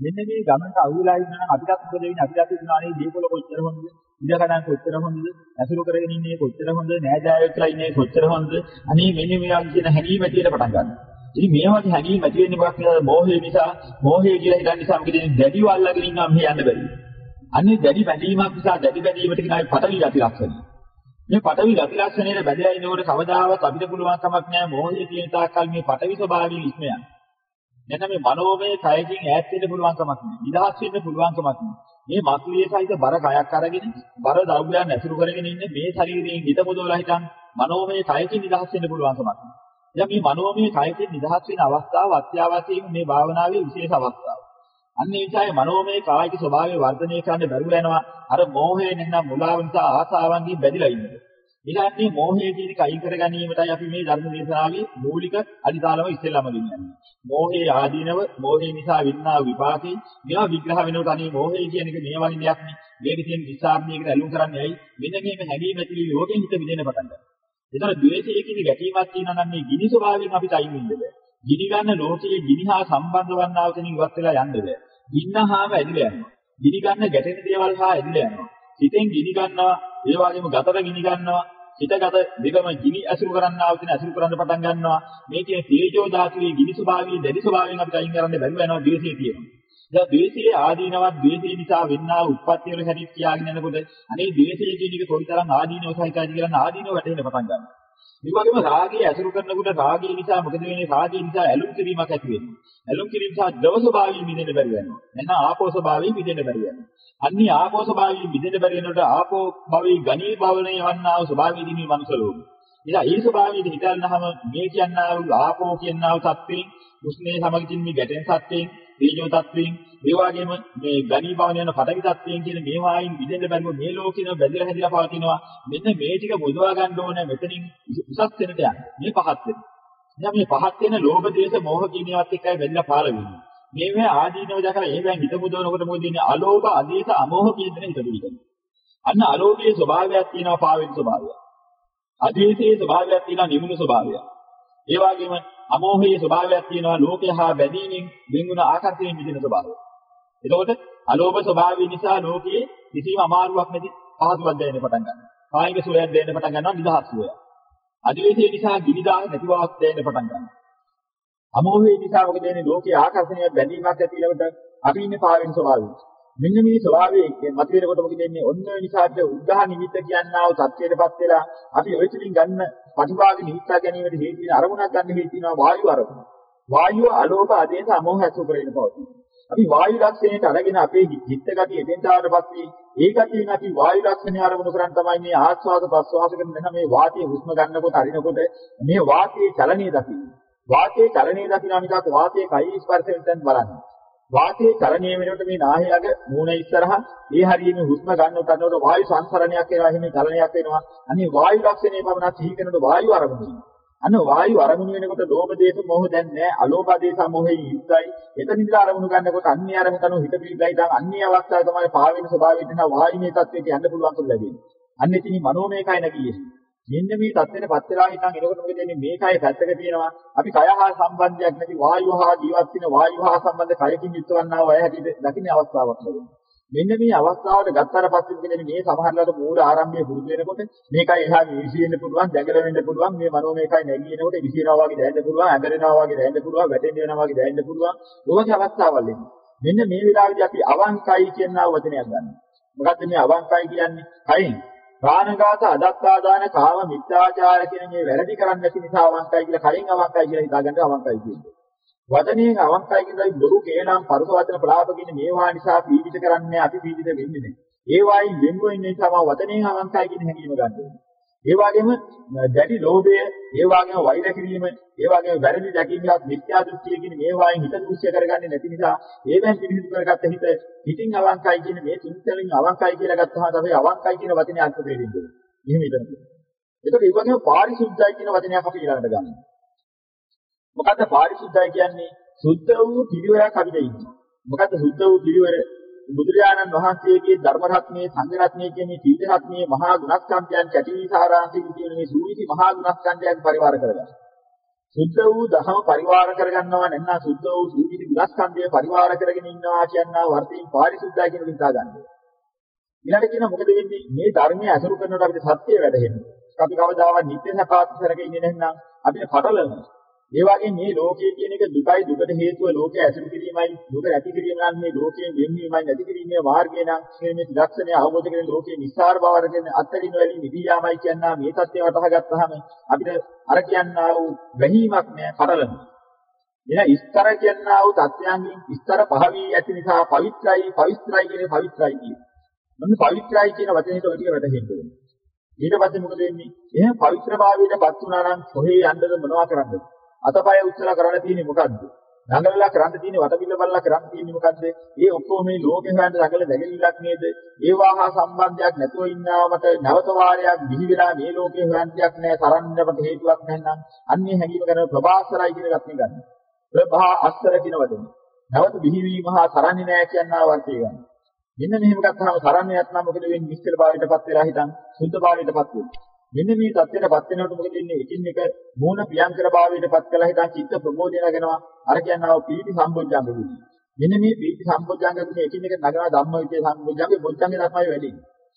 මෙන්න මේ ගමනට අහුවෙලා ඉන්නා නම් අපිටත් මොකද වෙන්නේ? අපිටත් ඉන්නානේ දීපල කොච්චර හොඳද? ඉඩකඩම් කොච්චර හොඳද? ඇසුරු කරගෙන ඉන්නේ කොච්චර හොඳද? නෑදෑයෝලා ඉන්නේ කොච්චර හොඳද? අනේ මෙන්න මේවා කියන හැඟීම ඇතිවෙන්න පටන් ගන්නවා. ඉතින් මේ වගේ හැඟීම් ඇති වෙන්නේ මොකක් නිසාද මෝහය නිසා මෝහය කියලා හිතන නිසා මොකද දැඩිව අල්ලගෙන ඉන්නවා මෙහෙ යන්න බැරි. අන්නේ දැඩි බැඳීමක් නිසා දැඩි බැඳීමට කියනයි පටවි ගති ලක්ෂණය මේ පටවි ගති ලක්ෂණයට බැඳලා ඉනකොට කවදාවත් අපිට පුළුවන් කමක් නැහැ මෝහය කියන තාක්කල් මේ පටවි ස්වභාවයෙන් ඉස්ම යන්න. නැත්නම් මේ මනෝමය කයකින් ඈත් වෙන්න පුළුවන් කමක් නැහැ. නිදහස් වෙන්න පුළුවන් කමක් නැහැ. මේ මක්ලියේ සහිත බර කයක් අරගෙන බර දරුගයන් ඇසුරු කරගෙන ඉන්න මේ ශරීරයෙන් හිත මුදවලා හිටන් මනෝමය කයකින් නිදහස් වෙන්න පුළුවන් කමක් නැහැ. දැන් මේ මනෝමය කයකින් නිදහස් වෙන අවස්ථාව අත්‍යවශ්‍ය මේ භාවනාවේ විශේෂ අවස්ථාවක්. අන්න ඒ නිසායි මනෝමය කායික ස්වභාවය වර්ධනය කරන්න බැරුව යනවා. අර මෝහය නැත්නම් මුලාව නිසා ආසාවන්ගෙන් බැඳිලා ඉන්නේ. ඊළඟට මෝහය කියන එක අයින් කර ගැනීමටයි අපි මේ ධර්ම දේශනාවේ මූලික අදිතාලම ඉස්සෙල්ලාම දෙන්නේ. මෝහයේ ආදීනව, මෝහය නිසා වින්නා විපාකේ මේවා විග්‍රහ වෙනකොට අනේ මෝහය කියන එක මේ වගේ දෙයක් නේ. මේකේ තියෙන විසාරණයකට ඇලුම් කරන්නේ ඇයි? මෙන්න මේක හැඟීම ඇතිවි ලෝකෙන් හිත විදෙන්න පටන් ගන්නවා. ඒතර ද්වේෂය කියන ගැටීමක් තියෙනවා නම් මේ ගිනි ස්වභාවයෙන් අපිට අයින් වෙන්න බෑ. ගිනි ගන්න ලෝකයේ ගිනි හා සම්බන්ධ වන්නා වූ කෙනෙක් ඉවත් වෙලා යන්න බෑ. ගින්නහාම ඇදිලා යනවා. ගිනි ගන්න ගැටෙන දේවල් හා ඇදිලා යනවා. හිතෙන් ගිනි ගන්නවා, ඒ වගේම ගතට ගිනි ගන්නවා. හිතගත දෙකම ගිනි ඇසුරු කරන්නා වූ කෙන ඇසුරු කරන්න පටන් ගන්නවා. මේකේ තේජෝ ධාතුවේ ගිනි ස්වභාවයේ දැඩි ස්වභාවයෙන් අපිට අයින් කරන්න බැරුව යනවා ද්වේෂය තියෙනවා. දැන් ද්වේෂයේ ආදීනවත් ද්වේෂය නිසා වෙන්නා උත්පත්ති වල හැටිත් කියාගෙන යනකොට අනේ ද්වේෂය කියන එක කොයිතරම් ආදීනව සහිතයිද කියලා ආදීනව වැටෙන්න පටන් ගන්නවා. ඒ වගේම රාගය ඇසුරු කරනකොට රාගය නිසා මොකද වෙන්නේ? රාගය නිසා ඇලුම් කිරීමක් ඇති වෙනවා. ඇලුම් කිරීම නිසා ද්‍රව ස්වභාවයෙන් මිදෙන්න බැරි වෙනවා. එහෙනම් ආපෝ ස්වභාවයෙන් මිදෙන්න බැරි වෙනවා. අන්නේ ආපෝ ස්වභාවයෙන් මිදෙන්න බැරි වෙනකොට ආපෝ භවී ගණී භවණේ වන්නා වූ ස්වභාවයේදී මේ මනුෂ්‍ය ලෝකෙ. ඉතින් ඒ ස්වභාවයේදී හිතන්නහම මේ කියන්නා වූ ආපෝ කියන්නා වූ සත්‍යෙන් උස්නේ සමගින් මේ ගැටෙන සත්‍යෙන් තේජෝ තත්වයෙන් ඒ වගේම මේ ගණී භවන යන පටවි තත්වයෙන් කියන මේවායින් විදෙන්න බැරුව මේ ලෝකින බැඳලා හැදිලා පවතිනවා. මෙන්න මේ ටික මුදවා ගන්න ඕනේ මෙතනින් උසස් වෙනට යන්න. මේ පහත් වෙන. දැන් මේ පහත් වෙන ලෝභ දේශ මොහ කියන ඒවාත් එක්කයි බැඳලා පාර වෙන්නේ මේවා ආදීනව දැකලා ඒවෙන් හිත මුදවනකොට මොකද වෙන්නේ අලෝභ අදේශ අමෝහ කියන දේ හිත පිළිගන්න අන්න අලෝභයේ ස්වභාවයක් තියෙනවා පාවෙන ස්වභාවයක් අදේශයේ ස්වභාවයක් තියෙනවා නිමුණු ස්වභාවයක් ඒ වගේම අමෝහයේ ස්වභාවයක් තියෙනවා ලෝකේ හා බැඳීමෙන් වෙන්ුණ ආකර්ෂණයෙන් මිදෙන ස්වභාවය. එතකොට අලෝභ ස්වභාවය නිසා ලෝකයේ කිසිම අමාරුවක් නැති පහසුවක් දැනෙන්න පටන් ගන්නවා. කායික සුවයක් දැනෙන්න පටන් ගන්නවා නිදහස් සුවයක්. අදිවේශය නිසා ගිනිදාහ නැති බවක් දැනෙන්න පටන් ගන්නවා. අමෝහයේ නිසා මොකද වෙන්නේ ලෝකයේ ආකර්ෂණයක් බැඳීමක් ඇති වෙනකොට අපි ඉන්නේ පාවෙන ස්වභාවය. මෙන්න මේ ස්වභාවයේ මතුවෙනකොට මොකද වෙන්නේ? ඔන්න ඔය නිසාද උද්දාහ නිමිත්ත කියනවා තත්ත්වයටපත් වෙලා අපි ඔය තුලින් ගන්න ප්‍රතිභාග නිමිත්තා ගැනීමට හේතු වෙන අරමුණක් ගන්න හේතු වෙනවා වායු අරමුණ. වායුව අලෝභ ආදේශ අමෝහ ඇසුර කරගෙන පවතී. අපි වායු ලක්ෂණයට අරගෙන අපේ චිත්ත ගතිය එතෙන්ටාවටපත් වී ඒ ගතියෙන් අපි වායු ලක්ෂණය අරමුණු කරන් තමයි මේ ආස්වාද ප්‍රස්වාස කරන මෙන්න මේ වාතයේ හුස්ම ගන්නකොට අරිනකොට මේ වාතයේ චලනීය දකින්න. වාතයේ චලනීය දකින්න මිසක් වාතයේ කයි ස්පර්ශයෙන් දැන් බලන්න. වාතයේ චලනය වෙනකොට මේ නාහයග මූණ ඉස්සරහා ඒ හරියම හුස්ම ගන්නකොට අන්නකොට වායු සංසරණයක් වෙනවා එහෙම චලනයක් වෙනවා. අනේ වායු ලක්ෂණේ පමණක් සිහි කරනකොට වායු අරමුණු අන්න වායු අරමුණු වෙනකොට ලෝභ දේශ මොහ දැන් නැහැ. අලෝභ දේශ මොහෙයි යුක්තයි එතන ඉඳලා අරමුණු ගන්නකොට අන්නේ අරමුණු හිත පිළිගයි දැන් අන්නේ අවස්ථාව තමයි පාවෙන ස්වභාවයෙන් දෙන වායුමේ තත්වයට යන්න පුළුවන්කම ලැබෙන්නේ. අන්න එතන මනෝමය කය නැගියේ මෙන්න මේ தත්ත්වෙටපත් වෙලා හිටන් එනකොට මොකද වෙන්නේ මේ කය පැත්තක තියෙනවා. අපි කය හා සම්බන්ධයක් නැති වායුව හා ජීවත් වෙන වායුව හා සම්බන්ධ කයකින් යුක්තවන්නා වූ අය හැටියට දකින්න අවස්ථාවක් ලැබෙනවා. මෙන්න මේ අවස්ථාවට ගත්තට පස්සේ මොකද මේ සමහරලාට මූල ආරම්භයේ පුරුදු වෙනකොට මේකයි එහා විශ්ි වෙන්න පුළුවන් දැඟල වෙන්න පුළුවන් මේ මනෝමයකයි නැගිනකොට විශ්ිනවා වගේ දැනෙන්න පුළුවන් ඇඟරෙනවා වගේ දැනෙන්න පුළුවන් වැටෙන්න වෙනවා වගේ දැනෙන්න පුළුවන්. ඔයගේ අවස්ථාවල් එන්නේ. මෙන්න මේ වෙලාවේදී අපි අවංකයි කියන වචනයක් ගන්නවා. මොකද්ද මේ අවංකයි කියන්නේ? කයින්. ප්‍රාණඝාත අදත්තාදාන කාම මිත්‍යාචාර කියන මේ වැරදි කරන්නේ නැති නිසා අවංකයි කියලා කලින් අවංකයි කියලා හිතාගන්න අවංකයි කියන්නේ. වචනයෙන් අවංකයි කියනයි බොරු කේනම් පරුස වචන ප්‍රලාප කියන මේවා නිසා පීඩිත කරන්නේ අපි පීඩිත වෙන්නේ නැහැ. ඒ වයින් වෙන්ව ඉන්න නිසා වචනයෙන් අවංකයි කියන හැඟීම ගන්න ඕනේ. ඒ වගේම දැඩි ලෝභය, ඒ වගේම වෛර කිරීම, ඒ වගේම වැරදි දැකීමක් මිත්‍යා දෘෂ්ටිය කියන මේ වයින් හිත දෘශ්‍ය කරගන්නේ නැති නිසා ඒවෙන් පිළිහිදු කරගත්ත හිත පිටින් අවංකයි කියන මේ තුන්තලින් අවංකයි කියලා ගත්තාම තමයි අවංකයි කියන වචනේ අර්ථ දෙන්නේ. එහෙම හිතන්න. ඒකට ඒ වගේම පාරිශුද්ධයි කියන වචනයක් අපි ඊළඟට ගන්නවා. මොකද්ද පාරිශුද්ධයි කියන්නේ? සුද්ධ වූ පිළිවෙලක් අපිට ඉන්නේ. මොකද්ද සුද්ධ වූ පිළිවෙල? බුදුරජාණන් වහන්සේගේ ධර්ම රත්නයේ සංඝ රත්නයේ කියන මේ තීර්ථ රත්නයේ මහා ගුණස්කන්ධයන් කැටි සාරාංශික කියන මේ සූවිසි මහා ගුණස්කන්ධයන් පරිවාර කරගන්න. සුද්ධ වූ දහම පරිවාර කරගන්නවා නැත්නම් සුද්ධ වූ සීවිලි විලස්කන්ධය පරිවාර කරගෙන ඉන්නවා කියනවා වර්තීන් පාරිශුද්ධයි කියන එක හිතා ගන්න. ඊළඟට කියන මොකද වෙන්නේ මේ ධර්මයේ අසුරු කරනකොට අපිට සත්‍ය වැටහෙන්නේ. අපි කවදාවත් නිත්‍ය සපාත් කරගෙන ඉන්නේ නැත්නම් අපිට පටලනවා. ඒ වගේ මේ ලෝකයේ කියන එක දුකයි දුකට හේතුව ලෝකය ඇසුරු කිරීමයි දුක නැති කිරීම නම් මේ ලෝකයෙන් වෙන්වීමයි නැති කිරීමේ මාර්ගය නම් මේ ත්‍රිලක්ෂණය අවබෝධ කරගෙන ලෝකයේ නිස්සාර බවට කියන අත්දැකීම වලින් නිදී යාමයි කියනවා මේ தත්ත්වය වටහා ගත්තාම අපිට අර කියන්නා වූ වැහිමක් නෑ පටලනවා. එන ඉස්තර කියන්නා වූ தත්ත්වයන්ගෙන් ඉස්තර පහවී ඇති නිසා පවිත්‍රායි පවිත්‍රායි කියන පවිත්‍රායි කියන. මොන පවිත්‍රායි කියන වචනේට ඔය ටික වැටහෙන්න ඕනේ. ඊට පස්සේ මොකද වෙන්නේ? එහෙනම් පවිත්‍රභාවයටපත් වුණා නම් කොහේ යන්නද මොනවා කරන්නද? අතපය උස්සලා කරන්න තියෙන්නේ මොකද්ද? දඟලලා කරන්න තියෙන්නේ වටපිට බලලා කරන්න තියෙන්නේ මොකද්ද? ඒ ඔක්කොම මේ ලෝකේ හොයන්න දඟල දැගෙලිලක් නේද? ඒවා හා සම්බන්ධයක් නැතුව ඉන්නාමට නැවත වාරයක් දිවි වෙලා මේ ලෝකේ හොයන්න දෙයක් නැහැ. තරන්නකට හේතුවක් නැත්නම් අන්නේ හැඟීම කරන ප්‍රභාස්තරයි කියන එකත් නේ ගන්න. ප්‍රභා අස්තර කියන වචනේ. නැවත බිහිවීම හා තරන්නේ නැහැ කියනවා වර්තේ ගන්න. මෙන්න මෙහෙම ගත්තාම තරන්නේ නැත්නම් මොකද වෙන්නේ? නිශ්චල භාවයටපත් වෙලා හිටන් සුද්ධ භාවයටපත් වෙනවා. මෙන්න මේ தත්ත්වයටපත් වෙනකොට මොකද වෙන්නේ? එකින් එක මූණ පියංකර භාවයටපත් කළා හිටන් චිත්ත ප්‍රබෝධය නගනවා. අර කියනවා පීති සම්බොජ්ජංග ගුණය. මෙන්න මේ පීති සම්බොජ්ජංග ගුණය එකින් එක නගනවා ධම්මවිචේ සම්බොජ්ජංගේ බොජ්ජංගේ ධර්මයි වැඩි.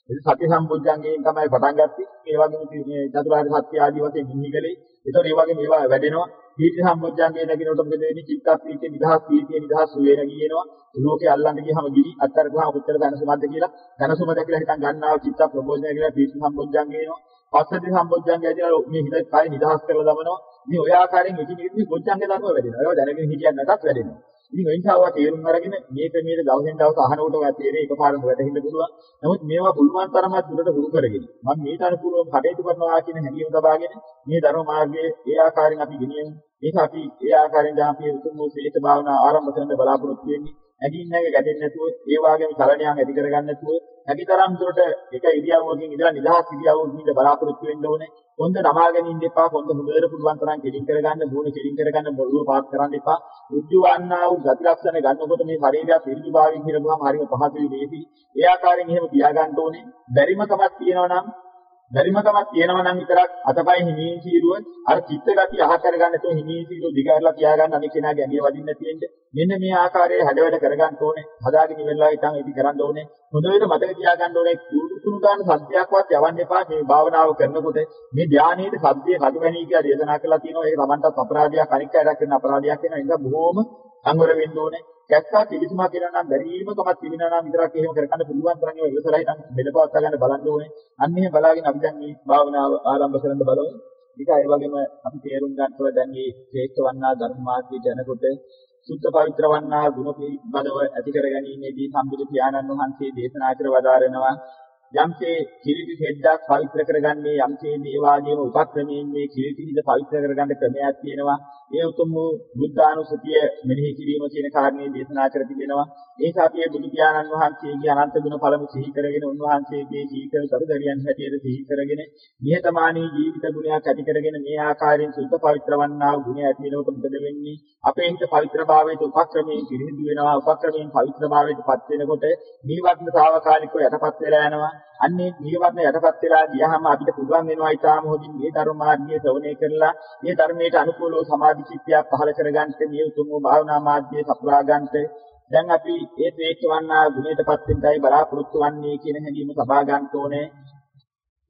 ඒ සති සම්බොජ්ජංගයෙන් තමයි පටන් ගත්තේ. ඒ වගේම මේ චතුරාර්ය සත්‍ය ආදී වශයෙන් ගිහිගලේ. ඒතකොට ඒ වගේ මේවා වැඩෙනවා. පීති සම්බොජ්ජංගේ නැගිනකොට මොකද වෙන්නේ? චිත්ත පීතිය නිදහස් පීතිය නිදහස් වේන කියනවා. ලෝකේ අල්ලන්න ගියහම ගිනි අත්තර ගහම උත්තර දැනසුමක්ද කියලා දැනසුමද කියලා හිතන් ගන්නවා චිත්ත ප්‍රබෝධනය කියලා පීති සම්බොජ්ජංගේ එනවා. පස්සති සම්බොජ්ජංගය කියලා මේ හිත කය නිදහස් කරලා දමනවා. ඉතින් ඔය ආකාරයෙන් එකින් එකින් මේ බොජ්ජංග ධර්ම වැඩෙනවා. ඒවා දැනගෙන හිටියන් නැතත් වැඩෙනවා. ඉතින් ඒ නිසා ඔයා තේරුම් අරගෙන මේ ක්‍රමයේ දවසෙන් දවස අහනකොට ඔයා තේරෙන්නේ එකපාරම වැටහෙන්න පුළුවන්. නමුත් මේවා පුළුවන් තරමක් දුරට හුරු කරගෙන මම මේට අනුකූලව කටයුතු කරනවා කියන හැඟීම තබාගෙන මේ ධර්ම මාර්ගයේ ඒ ආකාරයෙන් අපි ගෙනියමු. ඒක අපි ඒ ආකාරයෙන් දැන් අපි උතුම් වූ ශ්‍රේෂ්ඨ භාවනා ආරම්භ කරන්න බලාපොරොත්තු වෙන්නේ. ඇදින් නැග ගැටෙන්නේ නැතුව ඒ වගේම චලනයන් ඇති කරගන්න නැතුව හැකිතරම් දුරට එක ඉරියව්වකින් ඉඳලා නිදහස් ඉරියව්වකින් ඉඳ බලාපොරොත්තු වෙන්න ඕනේ. කොන්ද නමාගෙන ඉන්න එපා. කොන්ද හොඳට පුළුවන් තරම් කෙලින් කරගන්න, මූණ කෙලින් කරගන්න, බොරුව පාත් කරන්න එපා. ඍජු වන්නා වූ ගති ලක්ෂණ ගන්නකොට මේ ශරීරය පිරිදු භාවයෙන් හිරගුවාම හරිම පහසුයි මේටි. ඒ ආකාරයෙන් එහෙම තියාගන්න ඕනේ. බැරිම කමක් තියෙනවා නම් බැරිමකමක් තියෙනවා නම් විතරක් අතපය හිමීන් සීරුව අර චිත්ත ගතිය අහ කරගන්න නැතුව හිමීන් සීරුව දිගහැරලා තියාගන්න අනික කෙනාගේ ඇඟේ වදින්න තියෙන්නේ. මෙන්න මේ ආකාරයේ හැඩවැඩ කරගන්න ඕනේ. හදාගෙන ඉවරලා ඉතින් ඒක කරන්න ඕනේ. හොඳට මතක තියාගන්න ඕනේ. කුණු ගන්න සත්‍යයක්වත් යවන්න එපා. මේ භාවනාව කරනකොට මේ ධානයේදී සත්‍යයේ කඩුවැණී කියලා දේශනා කරලා තියෙනවා. ඒක Tamanටත් අපරාධයක් අනික් අයටත් කරන අපරාධයක් වෙනවා. ඒක බොහොම සංවර වෙන්න ඕනේ. කැස්සා පිළිසුමක් කියනවා නම් බැරිමකමක් තිබෙනවා නම් විතරක් එහෙම කරගන්න පුළුවන් තරම් ඒවා ඉවසලා හිටන් බෙදපවත් ගන්න බලන්න ඕනේ. අන්න එහෙම බලාගෙන අපි දැන් මේ භාවනාව ආරම්භ කරන්න බලමු. ඊට ඒ වගේම අපි තේරුම් ගන්නවා දැන් මේ ශ්‍රේෂ්ඨ වන්නා ධර්ම මාර්ගයට යනකොට සුද්ධ පවිත්‍ර වන්නා ගුණ පිළිබඳව ඇති කරගැනීමේදී සම්බුදු පියාණන් වහන්සේ දේශනා කර වදාරනවා යම්සේ කිරිටි හෙද්දක් පවිත්‍ර කරගන්නේ යම්සේ මේ වාගේම උපක්‍රමයෙන් මේ කිරිටි හිඳ පවිත්‍ර කරගන්න ක්‍රමයක් තියෙනවා. ඒ උතුම් වූ බුද්ධානුස්සතිය මෙනෙහි කිරීම කියන කාරණේ දේශනා කර තිබෙනවා. ඒක අපි බුදු පියාණන් වහන්සේගේ අනන්ත ගුණ පළමු සිහි කරගෙන උන්වහන්සේගේ ජීවිත කරුදරියන් හැටියට සිහි කරගෙන නිහතමානී ජීවිත ගුණයක් ඇති කරගෙන මේ ආකාරයෙන් සුද්ධ පවිත්‍ර වන්නා වූ ගුණය ඇති වෙනකොට මොකද වෙන්නේ? අපේ හිත පවිත්‍රභාවයට උපක්‍රමයෙන් පිරිසිදු වෙනවා. උපක්‍රමයෙන් පවිත්‍රභාවයට පත් වෙනකොට නිවර්ණ తాවකාලිකව යටපත් වෙලා යනවා. අන්නේ නිවර්ණ යටපත් වෙලා ගියහම අපිට පුළුවන් වෙනවා ඊටාම හොඳින් මේ ධර්ම මාර්ගය ශ්‍රවණය කරලා මේ ධර්මයට අනුකූලව සමාධි චිත්තයක් පහළ කරගන්නට මේ උතුම් භාවනා මාර්ගයේ සපුරා ගන්නට දැන් අපි ඒ ශ්‍රේෂ්ඨ වන්නා ගුණයටපත් වෙන්නයි බලාපොරොත්තු වන්නේ කියන හැඟීම සබා ගන්න ඕනේ.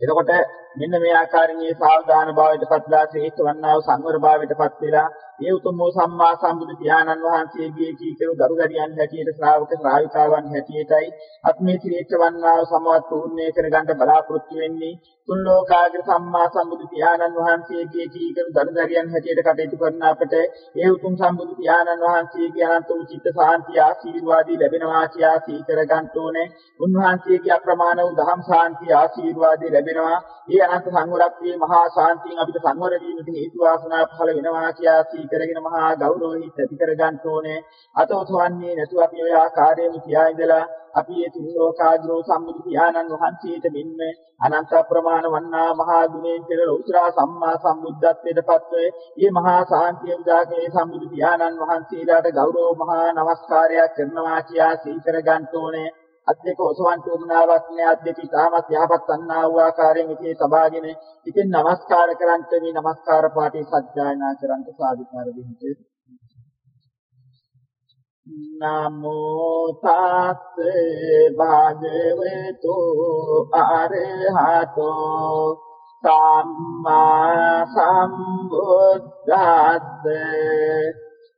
එතකොට මෙන්න මේ ආකාරයෙන් මේ සාවධාන භාවයටපත්ලා ශ්‍රේෂ්ඨ වන්නා වූ සංවර භාවයටපත් වෙලා ඒ උතුම් වූ සම්මා සම්බුදු පියාණන් වහන්සේගේ කීකරු දරුගරියන් හැටියට ශ්‍රාවක ශ්‍රාවිකාවන් හැටියටයි අත්මේ ශ්‍රේෂ්ඨ වන්නා සමවත් පූර්ණේ කරගන්න බලාපොරොත්තු වෙන්නේ. තුන් ලෝකාග්‍ර සම්මා සම්බුදු පියාණන් වහන්සේගේ කීකරු දරුගරියන් හැටියට කටයුතු කරන අපට ඒ උතුම් සම්බුදු පියාණන් වහන්සේගේ අනන්ත වූ චිත්ත සාන්තිය ආශිර්වාදී ලැබෙනවා කියා සීකර ගන්න ඕනේ. උන්වහන්සේගේ අප්‍රමාණ වූ දහම් සාන්තිය ආශිර්වාදී ලැබෙනවා. ඒ අනන්ත සංවරත්වයේ මහා ශාන්තියෙන් අපිට සංවර වීමට හේතු වාසනා පහළ වෙනවා කියා සී කරගෙන මහා ගෞරවයෙන් ඇති කර ගන්න ඕනේ අතෝසවන්නේ නැතුව අපි ඔය ආකාරයෙන් තියා ඉඳලා අපි ඒ තුන් ලෝකාග්‍රෝ සම්මුති පියාණන් වහන්සේට මෙන්න අනන්ත ප්‍රමාණ වන්නා මහා ගුණයෙන් පෙර ලෞත්‍රා සම්මා සම්බුද්ධත්වයට පත්වේ මේ මහා ශාන්තිය උදාගේ සම්මුති පියාණන් වහන්සේලාට ගෞරව මහා නමස්කාරයක් කරනවා කියා සී කර ගන්න ඕනේ. අත් දෙක ඔසවන්ට උමනාවක් නෑ. අත් දෙක ඉතාමත් යහපත් අන්නා වූ ආකාරයෙන් ඉතින් සබාගෙන ඉතින් নমස්කාර කරන්ට මේ নমස්කාර පාඨය සජ්ජායනා කරන්ට සාදුකාර දෙහිත නමෝ තස්ස භගවතු අරහතෝ සම්මා සම්බුද්දස්ස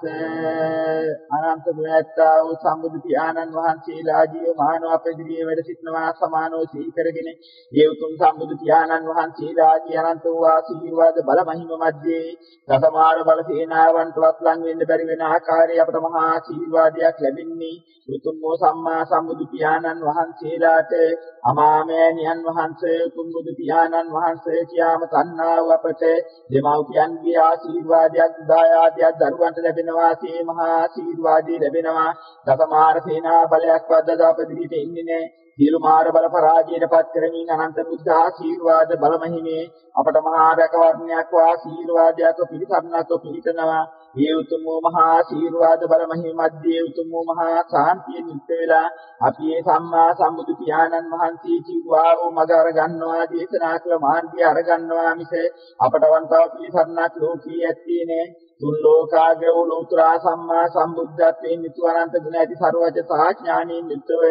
අනන්ත ගුණත්තා වූ සම්බුදු පියාණන් වහන්සේලා ජීවමානව අපදිරියේ වැඩ සිටනවා සමානෝ සීකරගෙන ඒ උතුම් සම්බුදු පියාණන් වහන්සේලාගේ අනන්ත වූ ආශිර්වාද බල මහිම මැද්දේ දසමාර බල සේනාවන්ටවත් ලං වෙන්න බැරි වෙන ආකාරයේ අපට මහා ආශිර්වාදයක් ලැබෙන්නේ. උතුම් වූ සම්මා සම්බුදු පියාණන් වහන්සේලාට අමාමෑණියන් වහන්සේ උතුම් බුදු පියාණන් වහන්සේ කියාම තන්නාව අපට දෙමව්පියන්ගේ ආශිර්වාදයක් දායාදයක් දරුවන්ට ලැබෙනවා මේ මහා ආශිර්වාදය ලැබෙනවා. දසමාර සේනා බලයක් වද්දද අප දිවිට ඉන්නේ නැහැ. සියලු මාර බල පරාජයටපත් කරමින් අනන්ත බුද්ධ ආශිර්වාද බලමහිමේ අපට මහා රැකවරණයක් වා ආශිර්වාදයක් පිළිසරණක් පිළිතනවා. ඒ උතුම් වූ මහා ආශිර්වාද බලමහිම මැද්දේ උතුම් වූ මහා සාන්තිය නිත්‍ය වෙලා අපි මේ සම්මා සම්බුදු පියාණන් වහන්සේ කිව්වා වූ මඟ අරගන්නවා දේශනා කළ මාර්ගය අරගන්නවා මිස අපට වන්තාව පිළිසරණක් ලෝකී ඇත්තේ නෑ තුන් ලෝකාග්‍ර වූ ලෝතුරා සම්මා සම්බුද්ධත්වයෙන් යුතු අනන්ත ගුණ ඇති ਸਰවජ සාඥාණයෙන් යුක්තව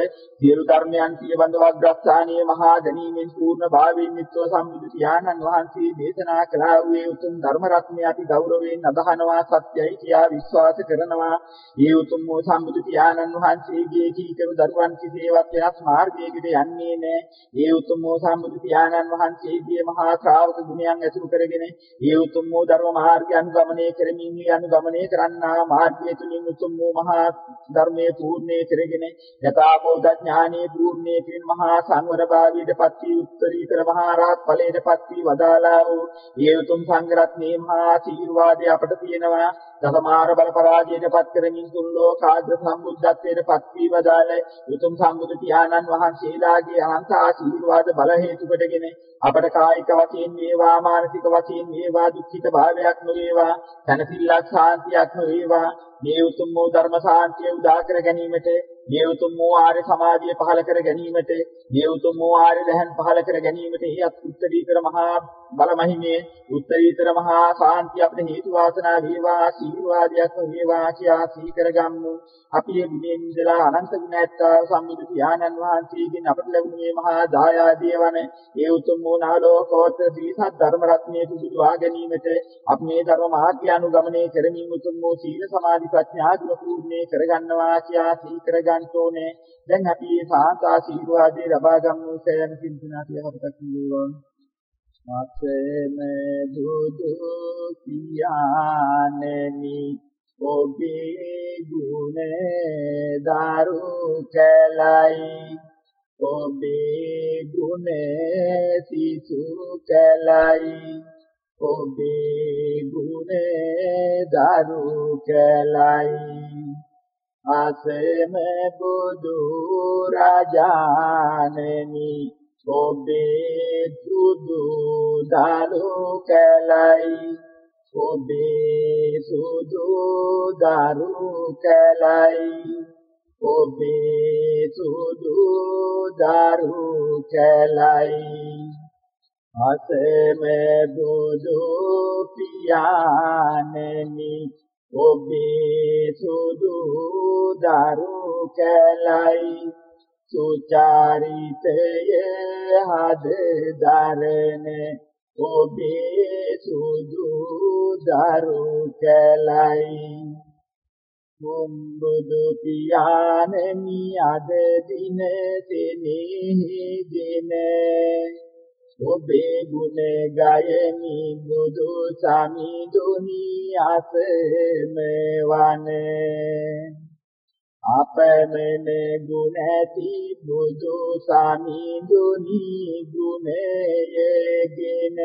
සියලු ධර්මයන් පිළිබඳව අග්‍රස්ථානීය මහා ගැනීමෙන් පූර්ණ භාවයෙන් යුක්තව සම්බුදු පියාණන් වහන්සේ දේශනා කළා වූ උතුම් ධර්ම රත්නය අපි ගෞරවයෙන් අදහනවා සත්‍යයි කියා විශ්වාස කරනවා. මේ උතුම් වූ සම්බුදු පියාණන් වහන්සේගේ කීකරු දරුවන් කිසිවක් වෙනස් මාර්ගයකට යන්නේ නැහැ. මේ උතුම් වූ සම්බුදු පියාණන් වහන්සේගේ මහා ශ්‍රාවක ගුණයන් ඇසුරු කරගෙන මේ උතුම් වූ ධර්ම මාර්ගයන් ගමනය කරමින් කරමින් අනුගමනය කරන්නා මාර්ගය තුලින් උතුම් වූ මහා ධර්මයේ පූර්ණේ කරගෙන යථාභෝධ ඥානයේ පූර්ණේ කිරීම මහා සංවර භාවයටපත් වී උත්තරීතර මහා රහත් ඵලයටපත් වී වදාලා වූ ඒ උතුම් සංඝරත්නයේ මහා ආශිර්වාදය අපට තියෙනවා. දසමාර බල පරාජයටපත් කරමින් තුන් ලෝකාග්‍ර සම්බුද්ධත්වයටපත් වී වදාළ උතුම් සම්බුදු පියාණන් වහන්සේලාගේ අනන්ත ආශිර්වාද බල හේතු කොටගෙන අපට කායික වශයෙන් වේවා මානසික වශයෙන් වේවා දුක්ඛිත භාවයක් නොවේවා තනසිල්ලක් ශාන්තියක් නොවේවා. මේ උතුම් වූ ධර්ම ශාන්තිය උදා කර ගැනීමට මේ උතුම් වූ ආර්ය සමාධිය පහළ කර ගැනීමට මේ උතුම් වූ ආර්ය දහන් පහළ කර ගැනීමට ඒ උත්තරීතර මහා බලමහිමේ උත්තරීතර මහා ශාන්තිය අපිට හේතු වාසනා වේවා ආශිර්වාදයක් වේවා කියා සී කරගම්මු. අපි මේ ඉඳලා අනන්ත ගුණයත්තා සම්බුදු පියාණන් වහන්සේගෙන් අපට ලැබුණේ මහා දායාදිය වන ඒ උතුම් වූ නාලෝකෝත්තර ත්‍රිසත් ධර්ම රත්නයේ පුදුවා ගැනීමට අපි මේ ධර්ම මාර්ගය අනුගමනය කරමින් උතුම් වූ සීල සමාධි ප්‍රඥා දුර පූර්ණේ කරගන්නවා කියා සී කරගන්න ඕනේ. දැන් අපි මේ සාන්ත ආශිර්වාදේ ලබා ගමු සෑම සින්තුනා කියලා අපට කියනවා මත්සේම දුදු පියාණනි ඔබේ ගුණ දරු කලයි. ඔබේ ගුණ සිසු කලයි. ඔබේ ගුණ දරු කලයි. අසම බුදු රජාණනි ඔබේ සුදු දරු කලයි. ඔබේ සුදු දරු කලයි. ඔබේ සුදු දරු කලයි. අසම බුදු පියාණනි ඔබේ සුදු දරු කලයි සුචාරිතයේ හද දරනේ ඔබේ සුදු දරු කලයි. මුම්බුදු පියාණනි අද දින තෙනෙහි දින ඔබේ ගුණ ගයමි බුදු සමිඳුනි අසම වනේ අපමණ ගුණ ඇති බුදු සමිඳුනි ගුණයගෙන.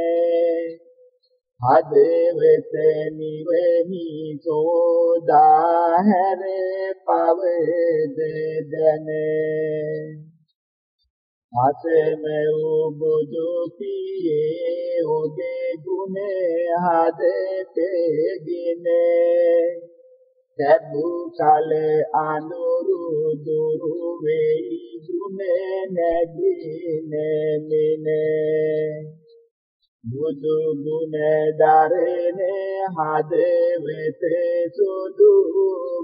හදවත නිවෙමි සෝදාහැර පවද දනේ. අසම වූ බුදු පියේ ඔබේ ගුණ හදතේගෙන සබ්බු කල අනුරු දුරු වෙයි ගුණ නැගින මිනේ බුදු ගුණ දරනේ හදවත සුදු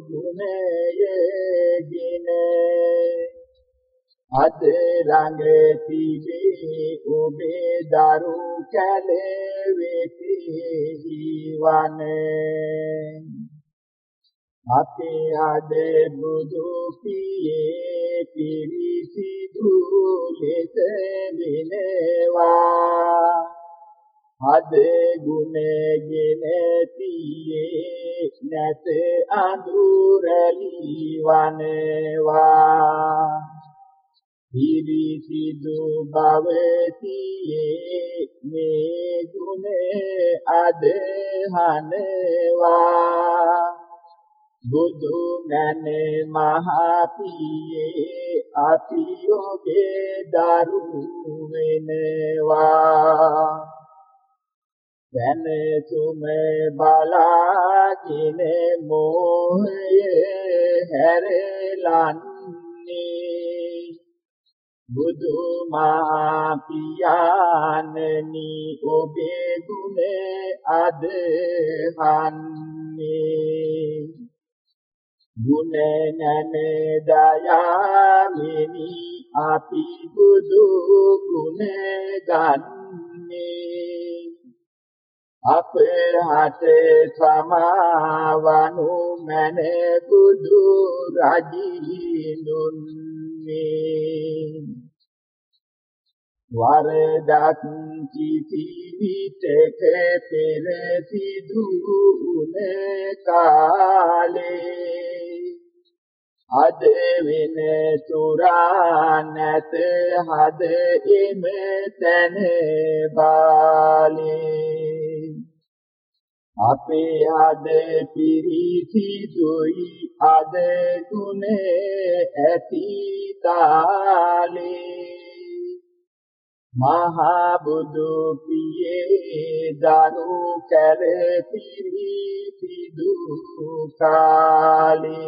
ගුණයේගිනේ අද ළඟ තිබේ ඔබේ දරු කැලේ වෙති ජීවනේ අපේ අද බුදු පියේ පිරිසිදු ලෙස විනවා අද ගුණගෙන තියේ නැත අඳුරලි වනවා පිරිසිදු භවතියේ මේ ගුණ අදහනවා බුදු නැන මහා පියේ අපි ඔබේ දරු වෙනවා දැන තුම බලාගෙන මොහේ හැරලන්නේ. බුදු මා පියාණනි ඔබේ ගුණ අදහන්නේ. ගුණ නැන දයාමිනි අපි බුදු ගුණ ගන්නේ. අපහට සමාවනු මන බුදු රජිනුන්නේ වරදක් කිසි විටක පෙර සිදුුන කාලේ. අද වෙන තුරා නැත හද එම තන බාලේ. අපේ අද පිරිසිදුයි අද ගුණ ඇති තාලේ. මහා බුදු පියේ දනු කැල පිරිසිදු කාලේ.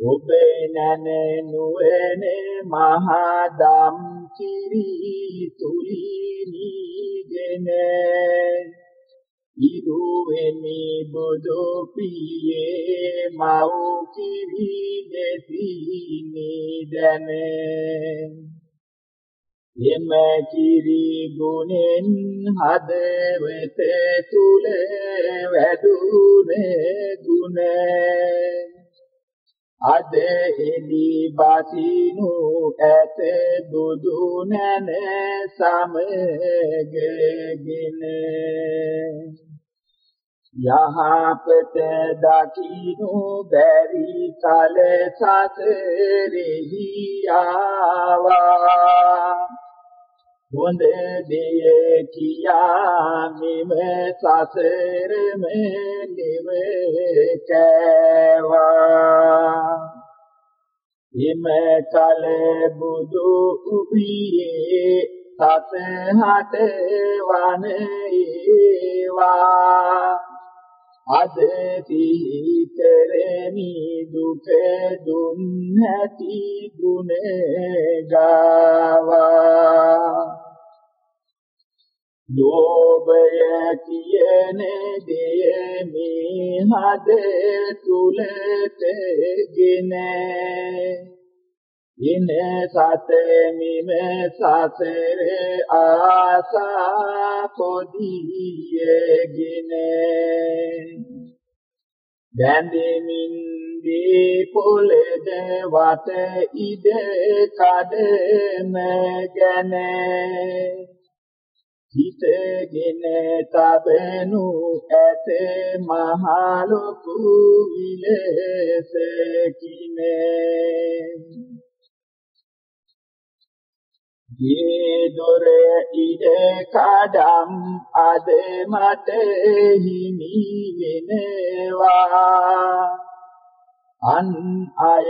ඔබේ නන නුවණ මහා දම් කිරි තුලිනිගෙන ඉරුවෙනි බුදු පියේ මව් කිරි දෙසිනි දැනේ එම කිරි ගුණෙන් හදවත තුල වැඩුනේ ගුණ. අද එලි බසිනු ඇත බුදු නැන සමගගෙන. යහපත දකිනු බැරි කල සසරෙහි ආවා. හොඳ දෙය කියා මෙම සසරම නිව කෑවා එම කල බුදු උපියේ සතහට වනේවා. අද සිහිතරෙමි දුක දුන් නැති ගුණ ගාවා. ලෝභය කියන දෙය මේ හද තුලටගෙන ඉන සත මිම සසර ආසා පොදියගෙන බැඳෙමින් දී පොළද වට ඉද කඩම ගැන හිතගෙන තබනු ඇත මහලොකු විලසකිනේ. යේ දොර ඉඩ කඩම් අද මට හිමි වෙනවා. අන් අය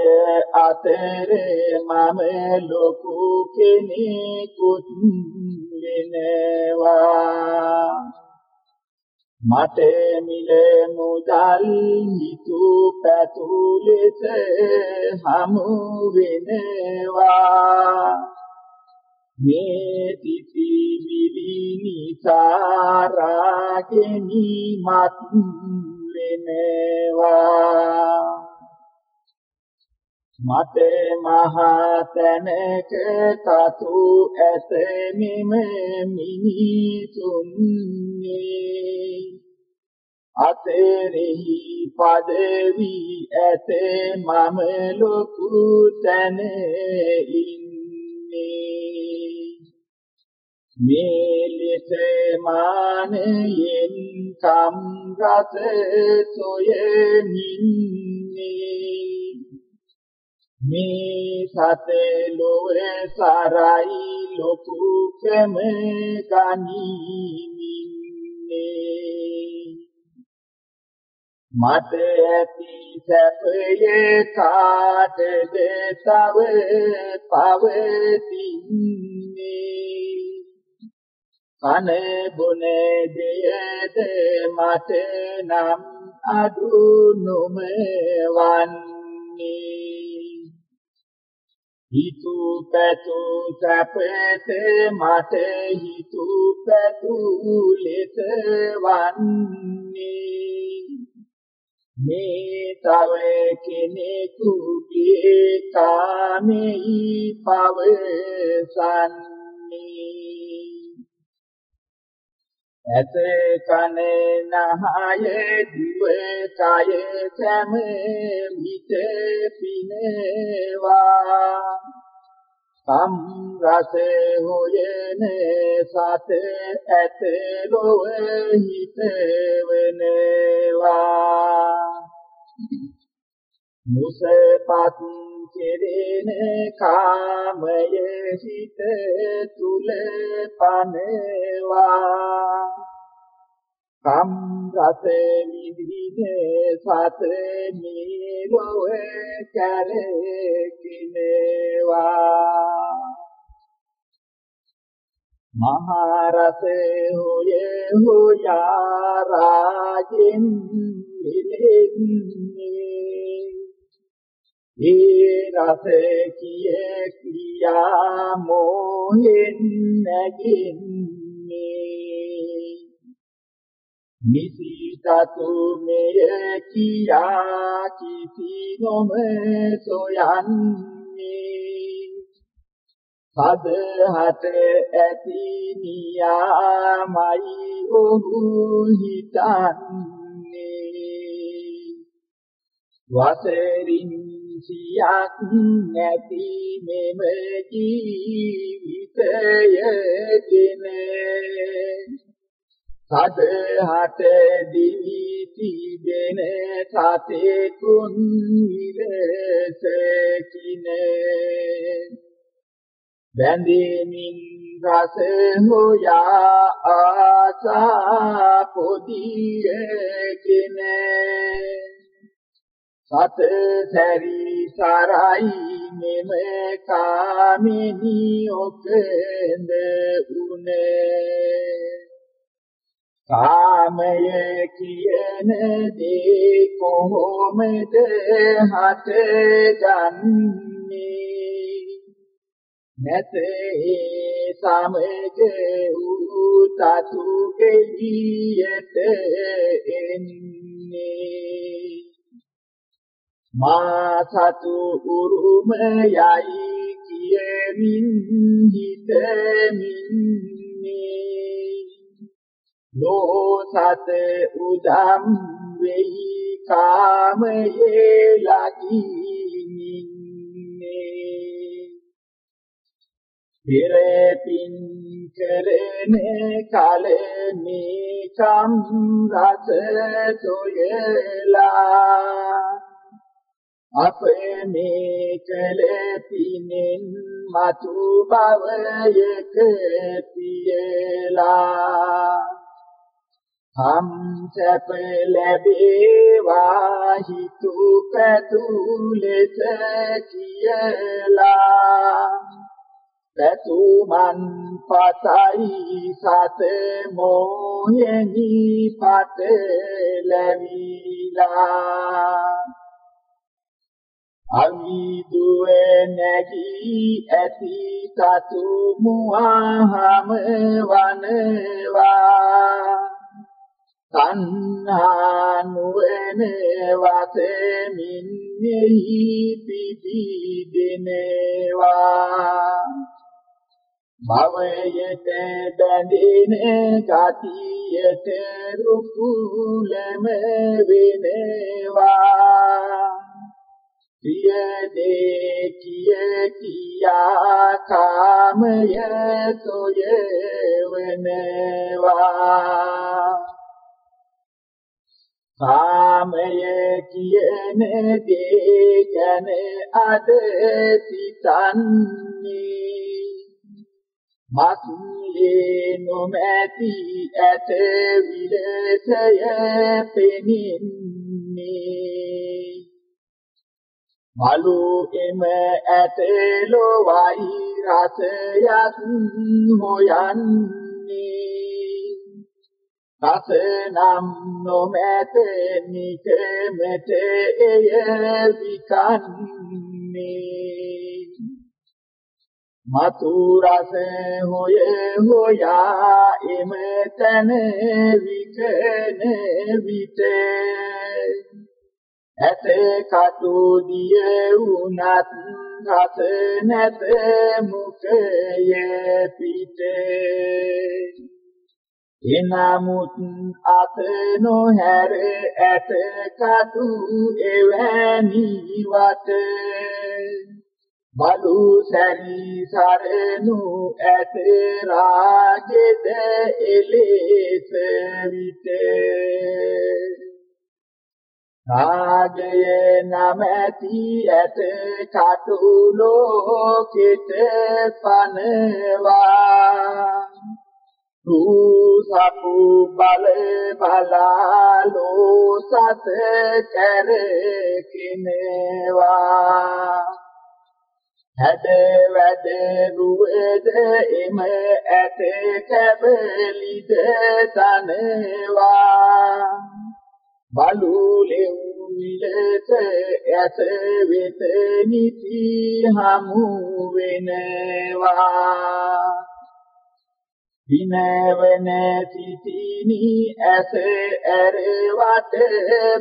අතරේ මම ලොකු කෙනෙකුත් මට මිල මුදල් හිතු පැතු ලෙස හමු වෙනවා. මේ තිති විලිනිසා රාගෙනි මත් වෙනවා. මට මහා තැනක තතු ඇත මෙම මිනිසුන්නේ අතෙරෙහි පදවි ඇත මම ලොකු තැන ඉන්නේ. මේ ලෙස මානෙන් කම් රස සොයමින්නේ මේ සතේ ලෝවේ සරයි ලොකු කම ගනිමින්නේ මට ඇති සැපයේ කාටද තව පවතින්නේ. කන බොන දෙයද මට නම් අඩු නොමවන්නේ හිතු පැතු සැපත මට හිතු පැතු ලෙස වන්නේ. මේ තව කෙනෙකුගේ කාමෙහි පවසන්නේ ඇත කන නහය දිව කය සෑම විට පිනවා සම් රස හොයන සත ඇත ලොව හිත වෙනවා මුසපත් කෙරෙන කාමය සිත තුල පනවා. කම් රස විදිනේ සත නිලොව කැරකිනවා මහා රස හොය හොයා රාජින් මිලෙන්නේ ඒ රස කිය කියා මොහෙන් නැගින්නේ? නිසිතතු මෙය කියා කිසි නොම සොයන්නේ සදහට ඇති නියාමයි ඔහු හිතන්නේ. වසරින් සියක් නැති මෙම ජීවිතයගෙන සදහට දිවි තිබෙන සතෙකුන් විලසකිනේ බැඳෙමින් රස හොයා ආසා පොදියකිනේ සත සැරි සරයි මෙම කාමිනී ඔකඳ උනේ. කාමය කියන දේ කොහොමද හටගන්නේ? නැත ඒ සමග වූ තතු එළියට එන්නේ. මා සතු උරුම යයි කියමින් හිතමින්නේ. ලෝසත උදම් වෙයි කාමයේ ලගින්නේ. පෙරපින් කරන කලමේ කම් රස සොයලා අපේ මේ කල පිනෙන් මතු භවයක තියලා හම් සැප ලැබේවා හිතු පැතු ලෙස කියලා. පැතුමන් පතයි සත මොහෙනි පත ලැබීලා. අවිදුවේ නැගී ඇති සතු මුවහම වනවා. තණ්හා නුවණ වසමින් එහි පිපිදෙනවා භවයට බැඳෙන ගතියට රුකුලම වෙනවා. පියදේ කිය කියා කාමය සොය වෙනවා කාමය කියන දේ ගැන අද සිතන්නේ මත්ලේ නොමැති ඇත විලසය පෙනින්නේ මලු එම ඇත ලොවයි රසයත් හොයන්නේ. රස නම් නොමැත නිකමට එය විකන්නේ. මතු රස හොය හොයා එම තන විකන විට ඇත කටු දිය උනත් රස නැත මුඛය පිටේ. එනමුත් අත නොහැර ඇත කටු එවැනි වට. බලු සැරි සරනු ඇත රාගෙද එලෙස විතේ රාගය නමැති ඇත කටු ලෝකෙට පනවා සපු බල බලාලෝ සත කරකිනවා. හැඩ වැඩ රුවද එම ඇත කැබලිද තනවා බලු ලෙව් විලස ඇත වෙත නිති හමු වෙනවා. විනවන සිටිනි ඇස ඇරවට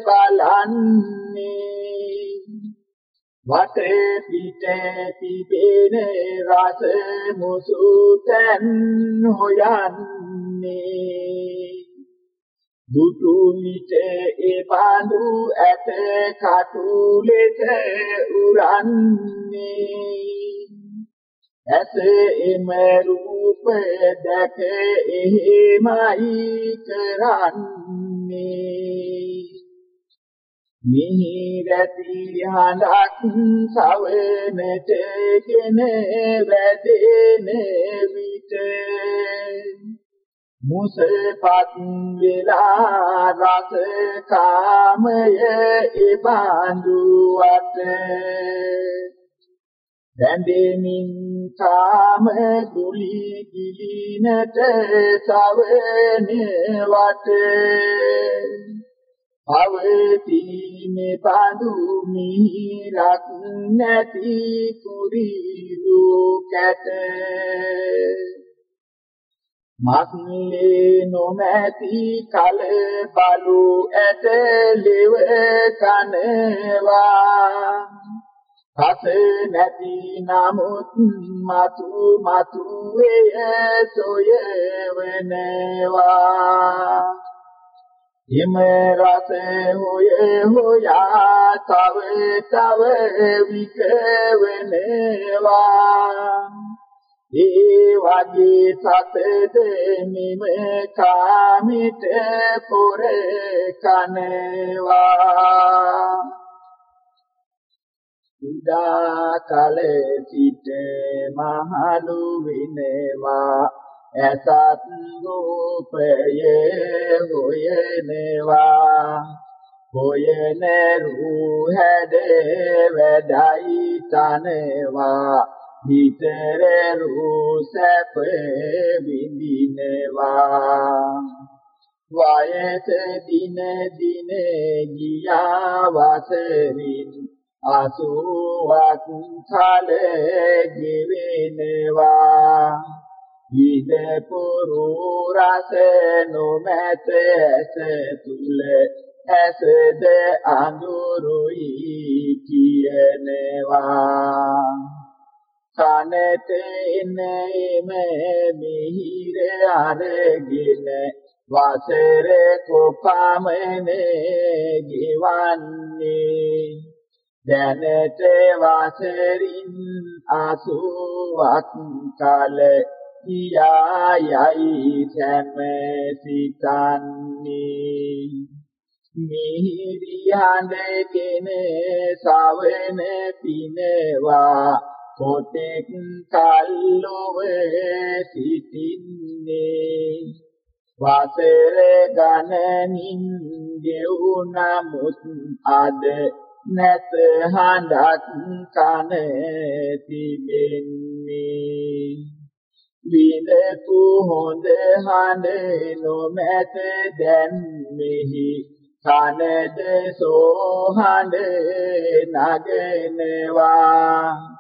බලන්නේ. වටේ පිට තිබෙන රස මුසුතන් හොයන්නේ. දුටු විට ඒ බඳු ඇත කටු ලෙස උරන්නේ. ඇස එම රූප දැක එහෙමයි කරන්නේ. මිහිරති හඬක් සවනට ගෙන වැදෙන විට මුසපත් වෙලා රස කාමය ඉබඳු අතේ බැඳෙමින් කාම දුලි ගිලිනට සවනේ වටේ අවතීනේ බඳු මිහිරක් නැති කුරිරු කැට. මස්ලේ නොමැති කල බලු ඇට ලෙව කනවා. රස නැති නමුත් මතු මතු වේ සොයවනවා. හිම රස හොය හොයා තව තව විකවනවා. ඒ මගේ සත දෙමිම කාමිත පුරේ කනවා. උදා කල සිට මහලු විනවා. ඇසත් රූපයේ හොයනවා. හොයන රූ හැඩ වැඩයි තනවා. හිතර රූ සැප විඳිනවා. වයස දින දින ගියා වසරින් අසුවක් කලේ ජීවෙනවා විද පුරු රස නොමැත ඇස තුල ඇසද අඳුරුයි කියනවා. කනට එනේම මිහිර අරගෙන වසර කොපමණේ ගිවන්නේ. දැනට වසරින් අසුවක් කල කියායයි සැම සිතන්නේ. මිහිරි හඬගෙන සවන පිනවා කොටෙක් කල්ලොවේ සිටින්නේ? වසර ගණනින් ගෙවුනමුත් අද නැත හඬක් කන තිබෙන්නේ. විදපු හොඳ හඬ නොමැත දැන් මෙහි කනද සෝහඬ නගනවා.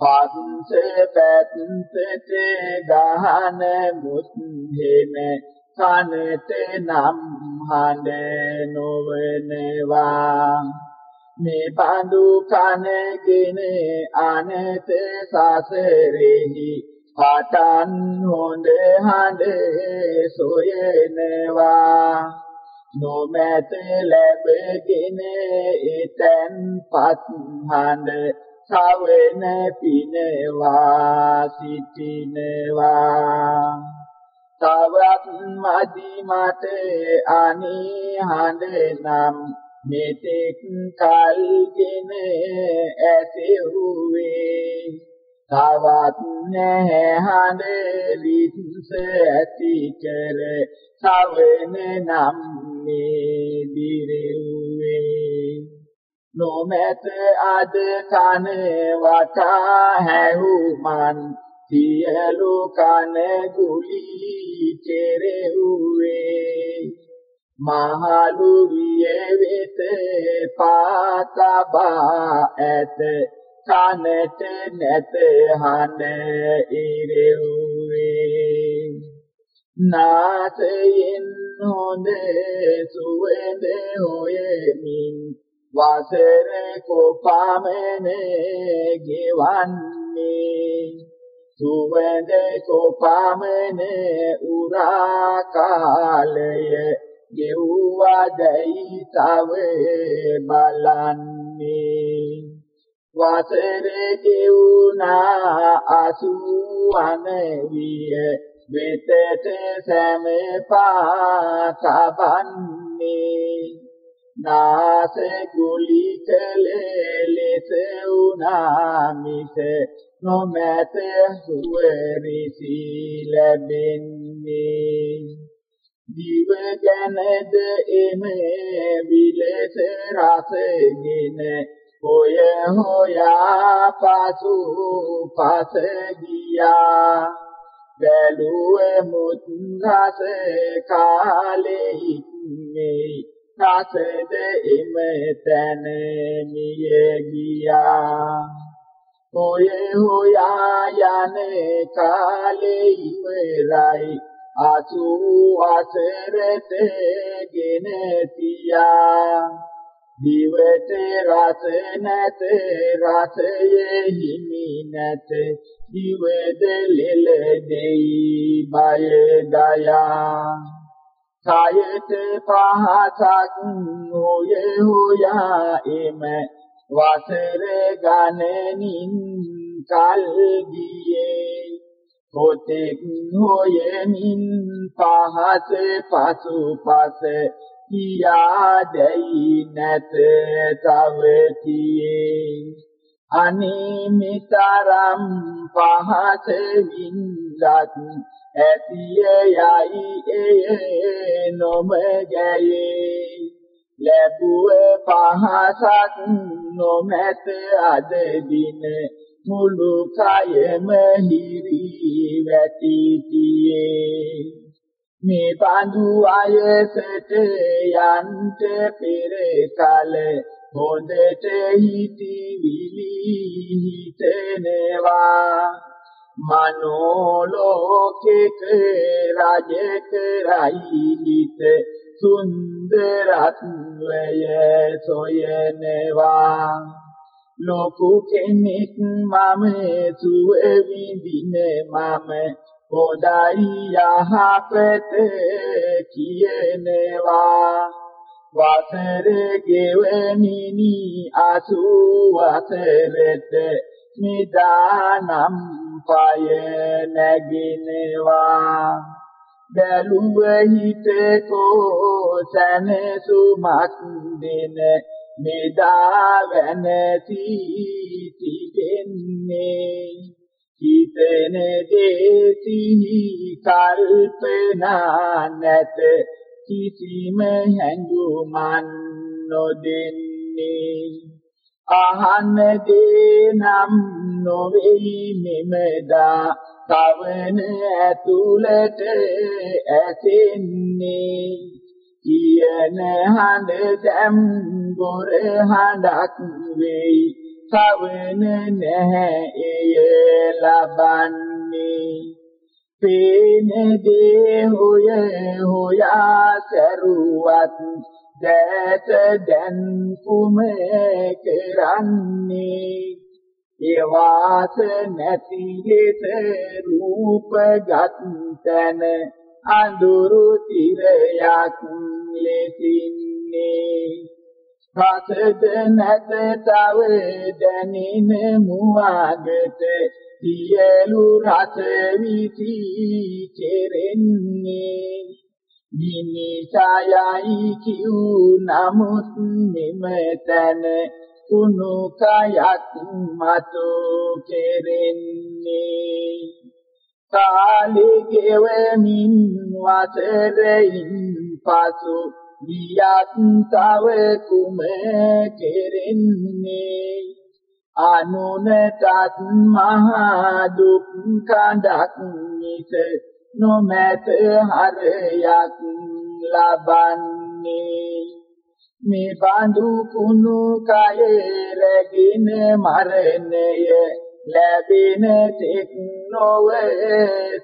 පන්ස පැත්තට ගහන මුත් හෙන කනට නම් හඬ නොවනවා. මේ බඳු කනගෙන අනත සසරෙහි පටන් හොඳ හඬ සොයනවා. නොමැත ලැබගෙන එතෙන් පත් හඬ සවෙන පිනවා සිටිනවා තවත් මදි මට අනී හඬ නම් මෙතෙක් කල්ගෙන ඇසෙව්වේ. තවත් නැහැ හඬ ලිත්ස ඇති කර සවෙන නම් මේ දිරෙව්වේ. නොමැත අද කන වටා හැවුමන්. සියලු කන ගුලි කෙරෙව්වේ. මහලු විය වෙත පාතබා ඇත. කනට නැත හන ඉරෙව්වේ. නාසයෙන් හොඳ සුවඳ හොයමින් වසර කොපමණේ ගෙවන්නේ. සුවඳ කොපමණේ උරා කාලය ගෙව්වදයි තව බලන්නේ. වසර ගෙවුනා අසුවන විය වෙතට සෑම පාතබන්නේ නාස ගුලි කලේ ලෙස උනා මිස නොමැත සුවරිසි ලැබෙන්නේ දිව ගැනද එමේ විලස රසගෙන හොය හොයා පසු පස ගියා. බැලුවේ මුත් රස කාලේ ඉන්නේ රසද එමෙතන මිය ගියා. හොය හොයා යන්නේ කාලේ ඉවරයි. අසු අසරත ගෙන තියා. දිවට රස නැත රසයේ හිමි නැත. දිවද ලෙල දෙයි බය දයා කායත පහසක් හොය හොයා එම වසර ගණනින් කල් ගියේ කොතෙක් හොයමින් පහස පසුපස කියා දෙයි නැත තව කියේ. අනිමිතරම් පහස වින්දත් ඇතිය යයි එය නොම ගැයේ ලැබුව පහසක් නොමැත අද දින. මුළු කයම හිරි වැටිතියේ මේ බඳු අයසට යන්ට පෙර කල හොඳට හිතිවිලි හිතනවා. මනෝලෝකෙක රජ කරයි හිත සුන්දරත්වය සොයනවා. ලෝකු කෙනෙක් මම සුව විඳින මම හොඳයි යහපත කියනවා. වසර ගෙවනිනි අසු වසරට නිදානම් පය නැගිනවා. බැලුව හිතකෝ සනසුමක් දෙන මෙදා වෙනසි තිබෙන්නේ හිතන දේසි කල්පනා නැත කිසිම හැඟුමක් නොදෙන්නේ. අහන්න දේ නම් නොවේයි මෙමෙදා. කවන ඇතුළට ඇසෙන්නේ? කියන හඬ දැම් ගොර හඬක් වෙයි. කවන නැහැ එය ලබන්නේ. පේන දේ හොය හොයා සරුවත් දැත දැන් කුම කරන්නේ ඒවාස නැති ලෙස රූපගත් තන අඳුරු තිරයක් ලෙසින්නේ. රසද නැත තව දැනින මුවගට සියලු රස විසි කෙරෙන්නේ. නිමිසයයි කිව් නමුත් මෙමෙතන කුණු කයක් මතු කෙරෙන්නේ. කාලේ ගෙවමින් වසරෙයින් පසු ගියත් තව කුම කෙරෙන්නේ. අනුනටත් මහා දුක් කඳක් මිස නොමැත හරයක් ලබන්නේ. මේ බඳු කුණු කය රැගෙන මරණය ලැබෙන තෙක් නොව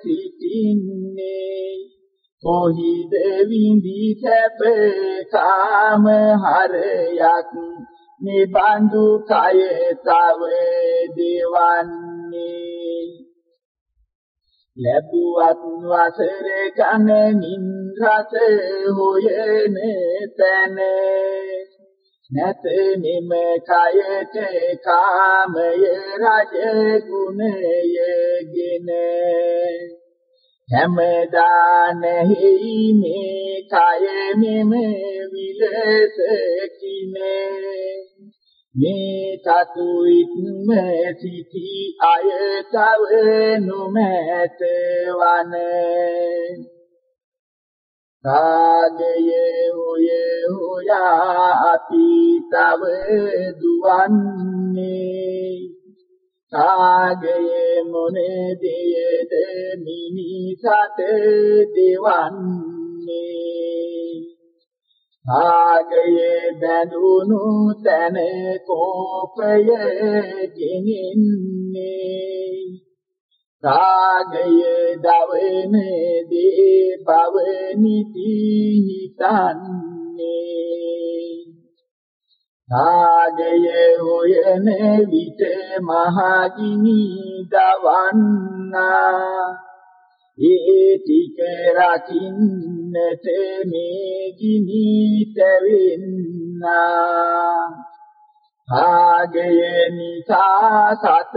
සිටින්නේ. කොහිද විඳි සැප කාම හරයක් මේ බඳු කය තව දෙවන්නේ. ලැබුවත් වසර ගණනින් රස හොයන තැන. නැත නිම කයට කාමය රජ ගුණයගෙන හැමදා නැහි මේ කය මෙම විලස කිනේ. මේ සතු ඉක්ම සිටි අය තව නොමැත වනේ රාගයේ හොය හොයා අපි තව දුවන්නේ. රාගයේ මොනේ දෙයද මිනිසට දෙවන්නේ? රාගයේ බැඳුණු තැන කෝපය ගෙනින්නේ. රාගය දවනේ දී පවනිති හිතන්නේ රාගය හොයන විට මහගිනි දවන්නා. ඒ ටික රකින්නට මේ ගිනි තැවෙන්නා. ආගය නිසා සත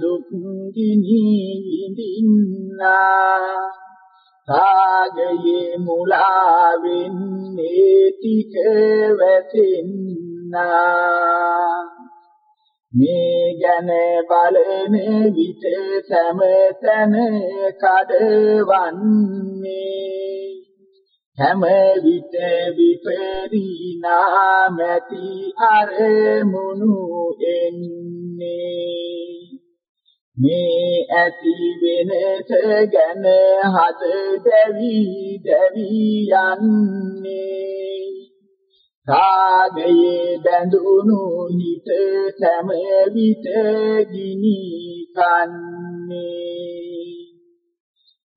දුක් ගිනි විඳින්න. රාගයේ මුලාවෙන් නීතික වැටෙන්නා. මේ ගැන බලන විට සෑම කඩවන්නේ හැම විට විපරිණාමති අරමුණු එන්නේ. මේ ඇති වෙනස ගැන හද දෙවි දෙවි යන්නේ. රාගයේ බැඳුණු හිත සෑම විට ගිනි කන්නේ.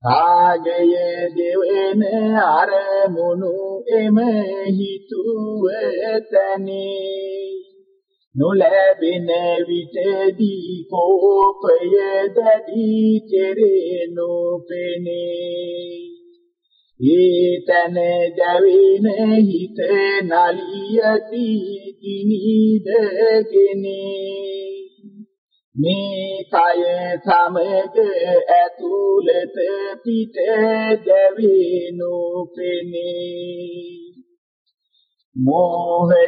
රාගයේ දෙවෙන අරමුණු එම හිතුවතනේ නොලැබෙන විටදී කෝපය දැඩි කෙරෙනු පෙනේ. ඊතන දැවින හිත නලියති කිනිදගෙනේ මේ කය සමග ඇතුළත පිට දැවෙනු පෙනේ. මෝහය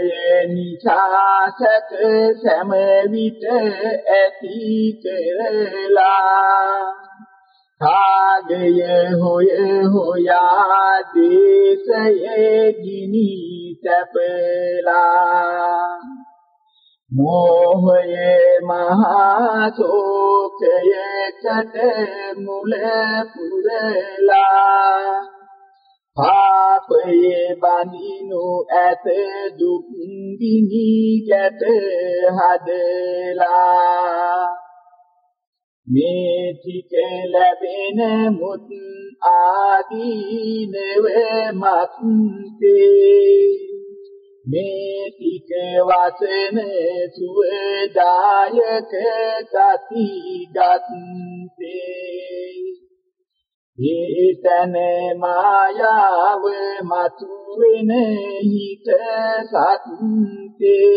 නිසා සැක සෑම විට ඇති කරලා. කාගය හොය හොයා දේශයේ ගිනි තැපලා. මෝහයේ මහා ශෝකයකට මුල පුරලා පාපයේ බඳිනු ඇත දුක් ගිනි ගැට හදලා මේ ටික ලැබෙන මුත් ආදීනව මත්තේ මේ ටික වසන සුවදායක ගති ගත්තේ. ඊතන මායාව මතුවෙන හිත සත්‍යේ.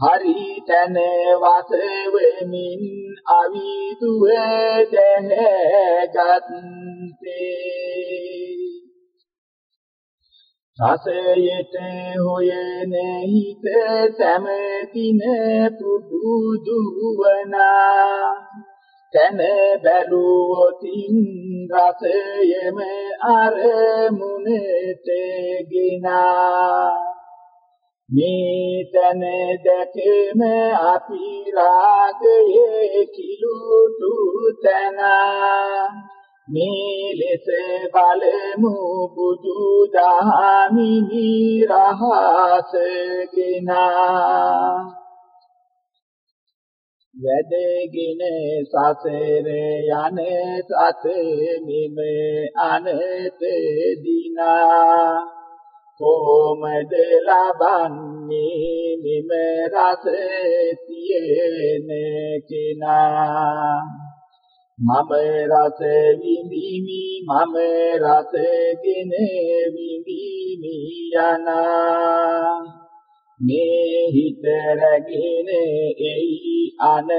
හරි තන වසවෙමින් අවිදුව දැහැගත්තේ රසයට හොයන හිත සැමතින පුදුදුවනා. තන බැලුවොතින් රසයම අරමුණට ගිනා. මේ තන දැකම අපි රාගයේ කිලුටු තනා. මේ ලෙස බලමු බුදු දහමිනි රහසකිනා වැඩගෙන සසර යන සත මිම අනත දිනා කොමද ලබන්නේ මෙම රස තියෙන කෙනා? මම රස විඳිමි මම රසගෙන විඳිමි යනා මේ හිත රැගෙන එයි අනත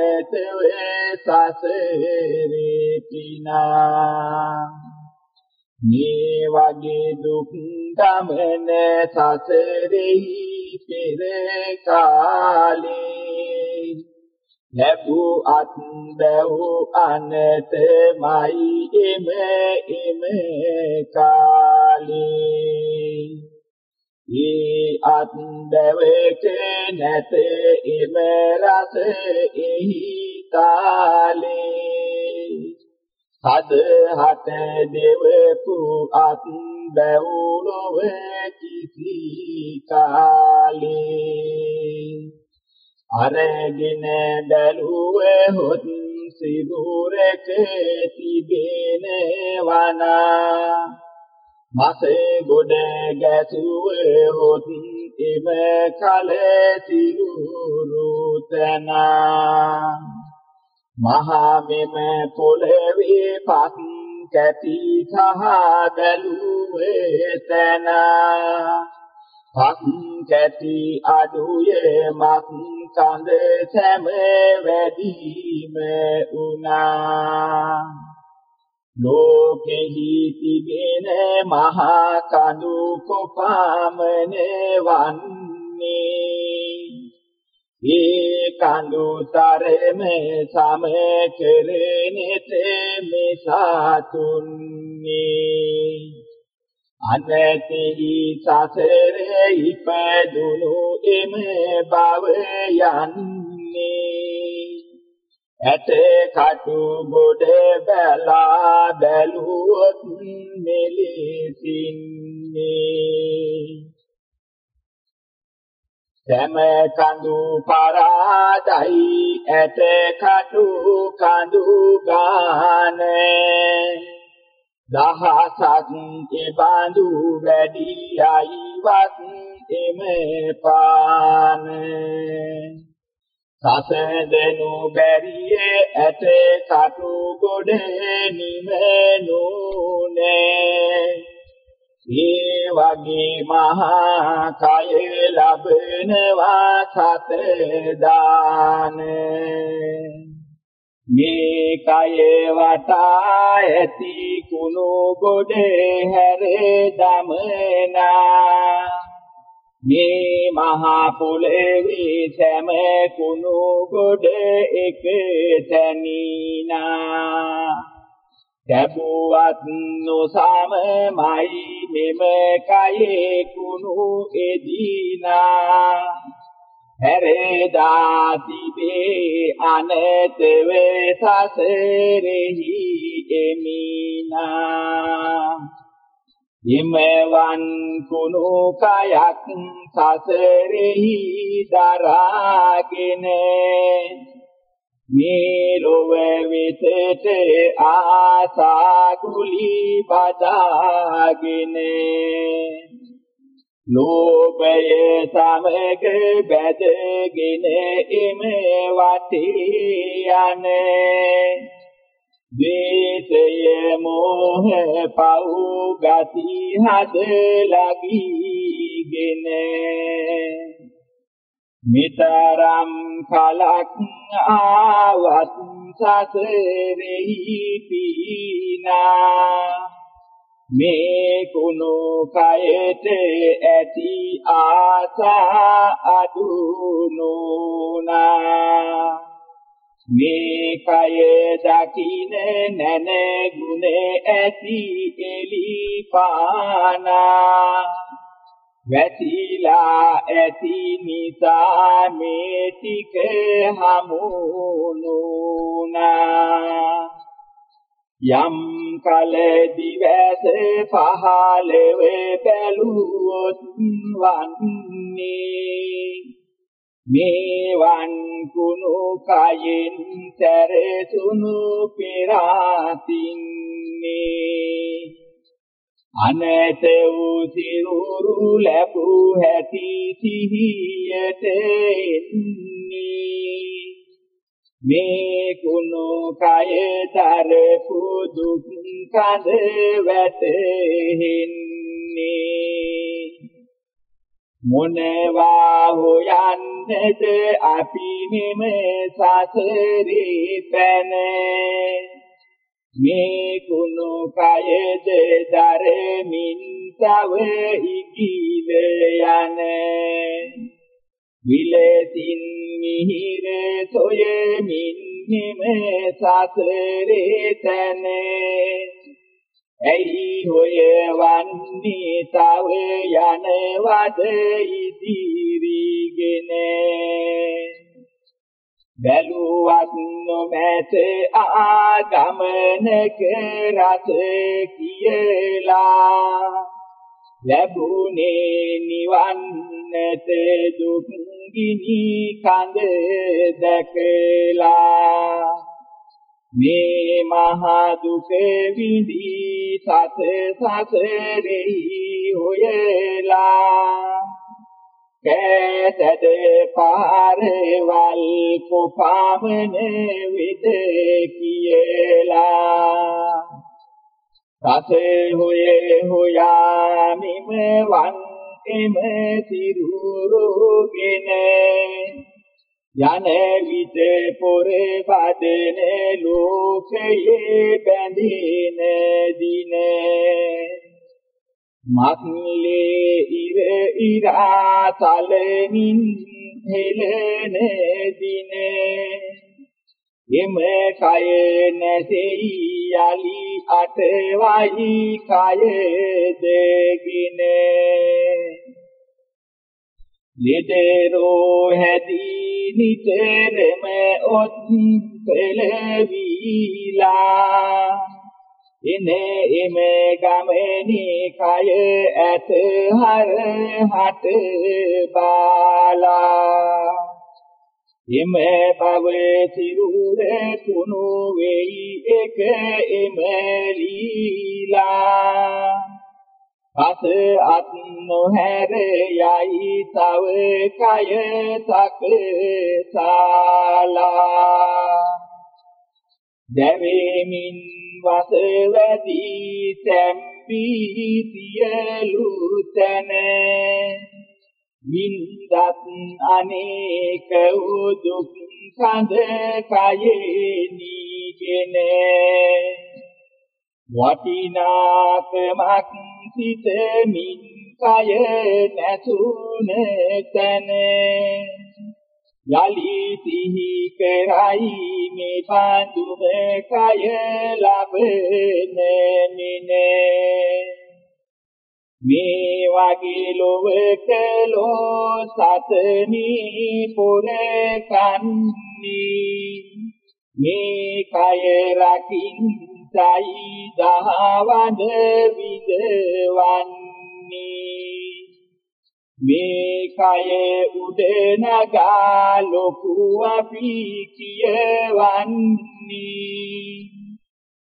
වේ සසරේ පිනා. මේ වගේ දුක් ගමන සසරෙහි පෙර කාලේ ලැබූ අත් බැව් අනතමයි එම එම කාලේ. ඒ අත් බැවක නැත එම රස එහි කාලේ. සදහට දෙවපු අත් බැවුලොව කිසි කාලේ. අරගෙන බැලුව හොත් සිදුරක තිබෙන වනා. මසේ ගොඩ ගැසුව හොත් එම කල සිරුරු තනා. මහා මෙම පොළවේ පත් කැටි සහ බැලුවේ තන. පත් කැටි අඩුයේ මත් කඳ සැම වැඩිම උනා. ලෝකෙහි තිබෙන මහා කඳු කොපමණ වන්නේ. ඒ කඳු තරම සම කෙරෙනෙත මෙසතුන්නේ අනතිහි සසරේ ඉපදුණු එම බව යන්නේ. ඇත කටු ගොඩ බැලා බැලුවොත් මෙලෙසින්නේ. සෑම කඳු පරාදයි ඇත කටු කඳු ගානේ. දහසක් එබඳු වැඩි අයිවත් එම පාන. සසදනු බැරියේ ඇත කටු ගොඩ නිමනුනේ ඒ වගේ මහා කය ලබනවා සත දානේ. මේ කය වටා ඇති කුණු ගොඩ හැර දමනා. මේ මහා පොළවේ සෑම කුණු ගොඩ එක තැනිනා. දැබුවත් නොසමමයි මෙම කයේ කුණු එදිනා. හැරේදා තිබේ අනතවේ සසරෙහි එමිනා. ඉමවන් කුණු කයක් සසරෙහි දරාගෙන මේ ලොව වෙතට ආසා කුලි බදාගෙන ලෝභය සමග බැදගෙන එම වටේ යන්නේ. ද්වේෂය මෝහ පව් ගති හද ලගීගෙන. මිතරම් කලක් ආවත් සසරෙහි පීනා. මේ කුණු කයට ඇති ආසා අදුනුනා මේ කය දකින නැන ගුණ ඇති එලිපානා වැතිලා ඇති නිසා මේ ටික හමුනුනා. යම් කල දිවස පහළ වේ බැලුවොත් වන්නේ. මේවන් කුණු කයෙන් සැරසුණු පෙරාතින්නේ. අනත වූ සිරුරු ලැබූ හැටි සිහියට එන්නේ. මේ කුණු කයතර පුදුක් කඳ වැටෙන්නේ මොනවා හොයන්නද අපි මෙම සසරේ පැනේ. මේ කුණු කයද දරමින් තව ඉකිල යන්නේ විලසින් මිහිර සොයමින් නිම සසරේ තනේ. ඇයි හොයවන්නේ තව යනවද ඉදිරිගෙන? බැලුවත් නොමැත ආගමනක රස කියලා. ලැබුණේ නිවන්නට දුක් ගිනි කඳ දැකලා. මේ මහා දුක විඳී සත සසරෙහි හොයලා. කැසද පාරවල් කොපමණ විද කියලා. රසේ හොයේ හොයා මිම වන් එම සිරුරුගෙන යන විට පොර බදන ලෝකයේ බැඳින දිනේ මත්ලේ ඉර ඉරා තලමින් හෙලන දිනේ. එම කය නැසෙයි යලි අටවයි කය දෙගිනේ. නිතරෝ හැදී නිතරම ඔත් පෙළවිලා එනේ එම ගමනේ කය ඇත හර හට බාලා. එම බව සිරුර තුනු වෙයි එක එම ලීලා. පස අත් නොහැර යයි තව කය සකසාලා දැවෙමින් වසවැදි තැම්පී සියලු තැන වින්දත් අනේක දුක් කඳ කයේ නීගෙන වටිනාකමක් සිතමින් කය නැසුන තැන. යලි සිහි කරයි මේ බඳුම කය ලබන මිනේ මේ වගේ ලොවක ලෝ සතනී පුර කන්නී මේ කය රකින්සයි දහවන විදවන්නේ. මේ කය උඩ නගා ලොකු අපි කියවන්නේ.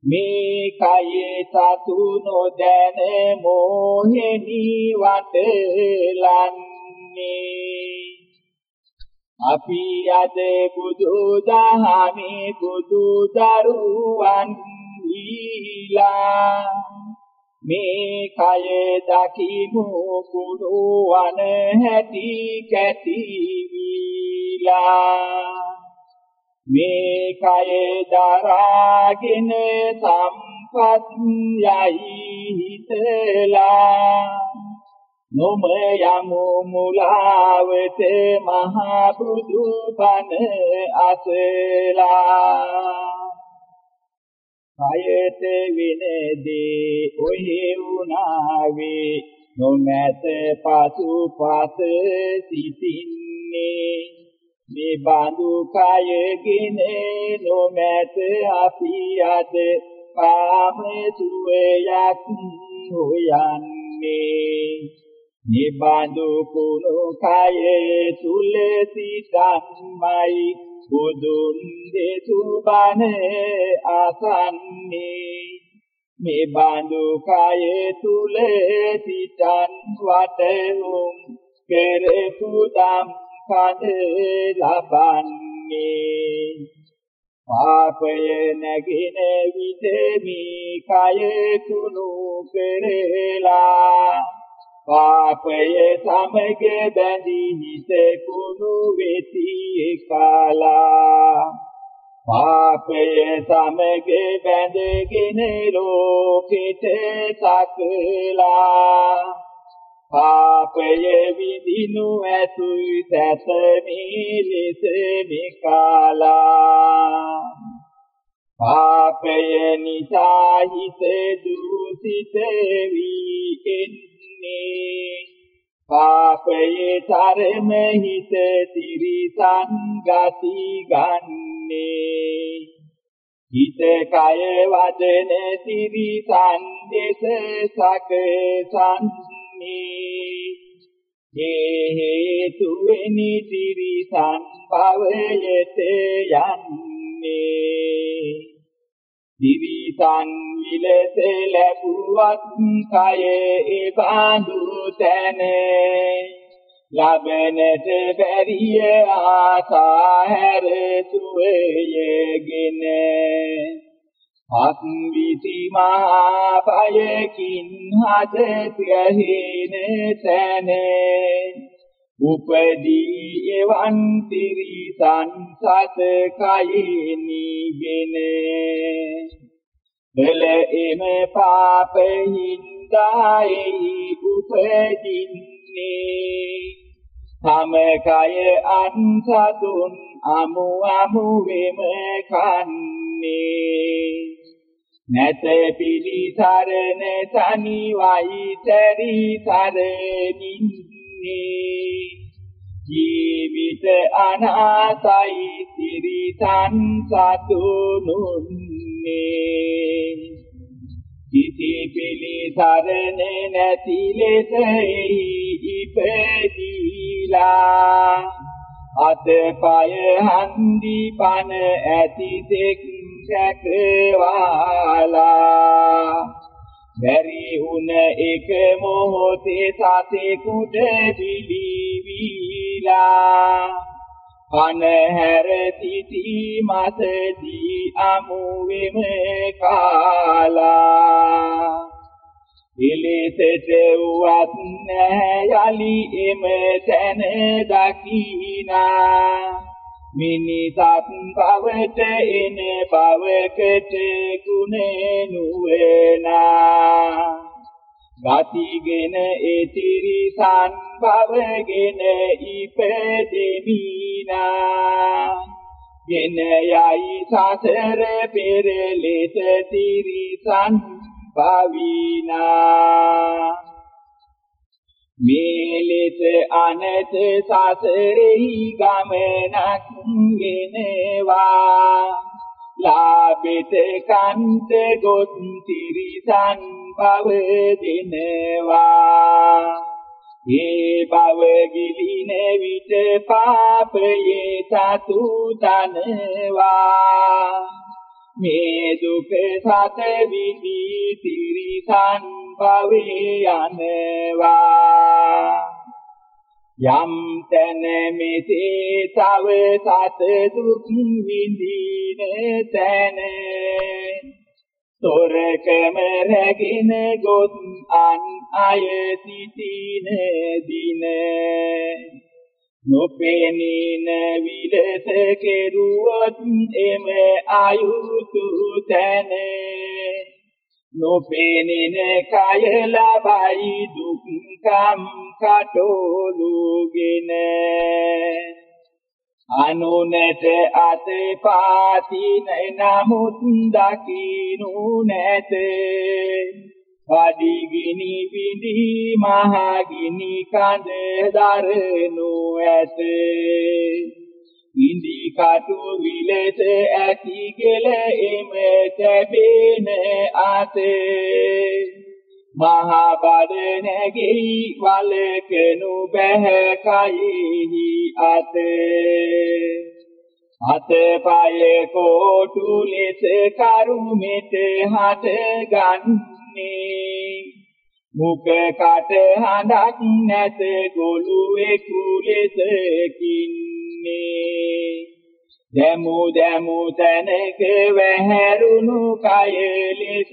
මේ කයේ සතු නොදැන මොහෙනි වටලන්නේ. අපි අද බුදු දහමේ බුදු දරුවන් ඊලා මේ කය දකිමු කුණු වන හැටි කැටි වීලා. මේ කය දරාගෙන සම්පත් යයි හිතලා. නොම යමු මුලාවට මහ බුදු බණ අසලා. කයට විනදී ඔහි උනාවේ නොමැත පසු පස සිටින්නේ. මේ බඳු කයගෙන නොමැත අපි අද කාම සුවයක් හොයන්නේ නිබඳු කුණු කයේ තුල සිටන්මයි බුදුන් දෙසුබන අසන්නේ. මේ බඳු කයේ තුල සිටන් වටුම් කෙරෙපු දම් කඳ ලබන්නේ. පාපය නැගින විට මේ කය කුණු කරලා පාපය සමග බැඳී හිත කුණු වෙති කාලා පාපය සමග බැඳගෙන ලෝකෙට සකලා පාපය විදිනු ඇතුයි සැතමී ලෙස නිකාලා පාපය නිසා හිත දුසිත වී එන්නේ පාපයේ තරම හිත තිරිසන් ගති ගන්නේ. හිත කය වදන තිරිසන් දෙස සකසන්නේ ඒ හේතු වෙනි තිරිසන් භවයට යන්නේ. දිවිසන් විලස ලැබුවත් කය ඒ බඳු තැන. ලබනට බැරිය ආසා හැර සුවයගෙන අත් විසි මහා බයකින් හද ගැහින තැන. උපදී එවන් තිරිසන් සත කයිනිගෙන බල එම පාපහින්දායි උපදින්නේ. තම කය අන්සතුන් අමු අමු වෙම කන්නේ. නැත පිළිසරණ තනි වයි සරි සරණින්නේ ජීවිත අනාතයි තිරිසන් සතුනුන්නේ. කිසි පිළිසරණ නැති ලෙස ඉපදීලා. අතපය හන්දි පන ඇති දෙක් සැකවාලා. බැරි උන එක මොහොතේ සතෙකුට පිළිවිලා. පන හැර සිටි මසදී අමුවෙම කාලා. ඉලිසෙට වුවත් නැහැ යලි එම තැන දකිනා. මිනිසත් භවට එන භවකට ගුණ නුවනා ගතිගෙන එතිරිසන් භවගෙන ඉපදෙමිනා. ගෙන යයි සසර පෙරලෙස තිරිසන් පවිනා මේ ලෙස අනත සසරෙහි ගමනක් ගෙනවා. ලාභෙත කන්ත ගොත් තිරිසන් බව දෙනවා. ඒ බව ගිලින විට පාපයේ සතු දනවා. මේ දුක සත විදි තිරිසන් භවේ යනවා යම් තැන මෙසේ තව සත දුක් විඳින තැන තොරකම රැගෙන ගොත් අන් අය සිටින දින. නොපෙනීන විලස කෙරුවොත් එම අයුතු තැන නොපෙනෙන කය ලබයි දුක්ඛම් කටෝලුගෙන. අනුනට අතපාතින නමුත් දකිනු නැත. වඩිගිනි විදි මහගිනි කඳ දරනු ඇත. ඉන්දි කටු විලස ඇති කෙල එම තැබෙන අත. මහා බඩ නැගෙයි වලකනු බැහැ කයෙහි අත. අතපය කෝටු ලෙස කරුමෙත හට ගන්නේ. මුක කට හඬක් නැත ගොළුෙකු ලෙස කින්නේ දැමු දැමු තැනක වැහැරුණු කය ලෙස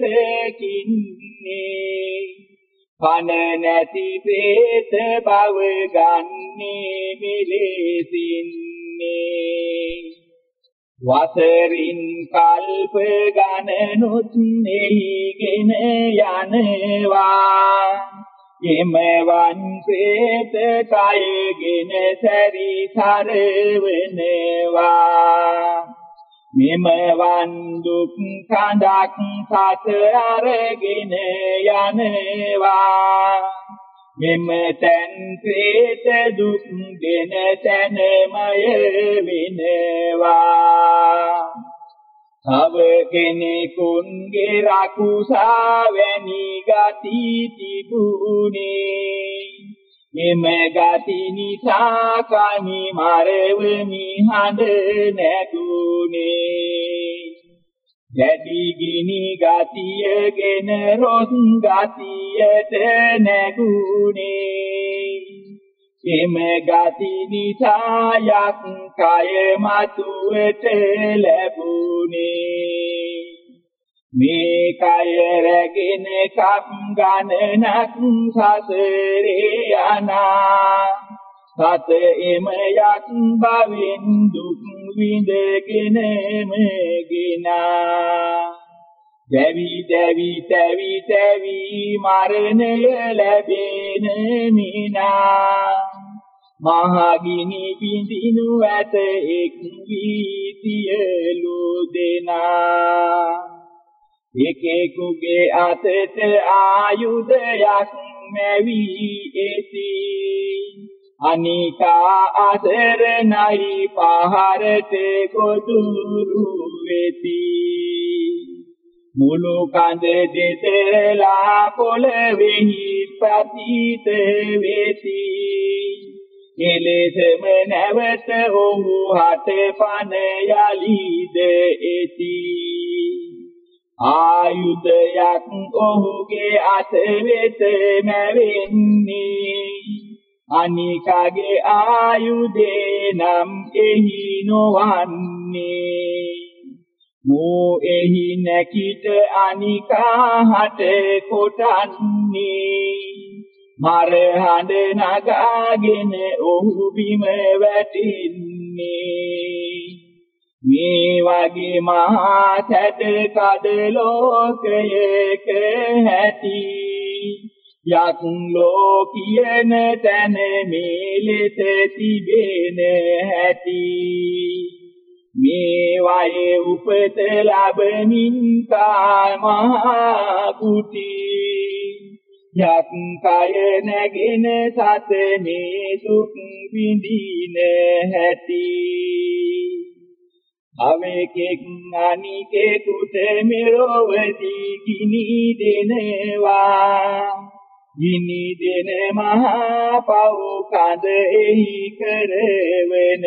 කින්නේ. පන නැති ප්‍රේත බව ගන්නේ මෙලෙසින්නේ. වසරින් කල්ප ගණනුත් නෙහිගෙන යනවා. එමවන් ප්‍රේත කයගෙන සැරි සරවනවා. මෙමවන් දුක් කඳක් සත අරගෙන යනවා. මෙම තැන් ප්‍රේත දුක් දෙන තැනමය වෙනවා. තව කෙනෙකුන්ගේ රකුසා වැනි ගති තිබුණේ. එම ගති නිසා කනි මරවමි හඬ නැගුණේ දැඩි ගිනි ගතියගෙන රොත් ගතියට නැගුණේ. එම ගති නිසා යක් කය මතුවට ලැබුණේ. මේ කය රැගෙන කම් ගණනක් සසරේ යනා. සත එම යක් බවින් දුක් විඳගෙනම ගිනා. දැවි දැවි තැවි තැවි මරණය ලැබෙන මිනා. මහගිනි බිඳිනු ඇත එක් වී සියලු දෙනා එකෙකුගේ අතට ආයුධයක් මැවි එති. අනිකා අසරණයි පහරට ගොදුරු වෙති. මුළු කඳ දෙතලා පොළවෙහි පතිත වෙති. එලෙසම නැවත ඔහු හට පන යලිද එති. ආයුධයක් ඔහුගේ අත වෙත මැවෙන්නේ. අනිකගේ ආයුධේ නම් එහි නොවන්නේ. මෝ එහි නැකිට අනිකා හට කොටන්නේ. මර හඬ නගාගෙන ඔහු බිම වැටින්නේ. මේ වගේ මහා සැට කඩ ලෝකයක ඇති. යක් ලෝකියන තැන මේ ලෙස තිබෙන ඇති මේ වයේ උපත ලැබමින් කා මහා කුටි යක් කය නැගෙන සත මේ දුක් විඳින හැටි. අමෙකෙක් අනිකෙකුට මෙලොවදී ගිනි දෙනවා. ගිනි දෙන මහා පව් කඳ එහි කරවනවා.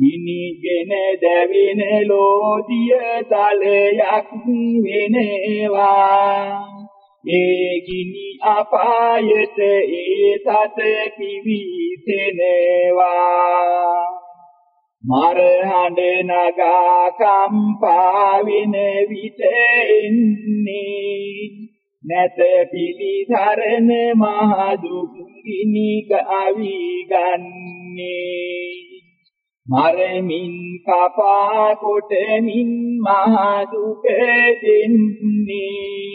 ගිනිගෙන දැවෙන ලෝදිය තලයක් වෙනවා ඒ ගිනි අපායට ඒ සත පිවිසෙනවා මරහඬ නගා කම්පා වෙන විට එන්නේ නැත පිළිසරණ මහ දුක් ගිනික අවි ගන්නේ. මරමින් කපා කොටමින් මහ දුක දෙන්නේ.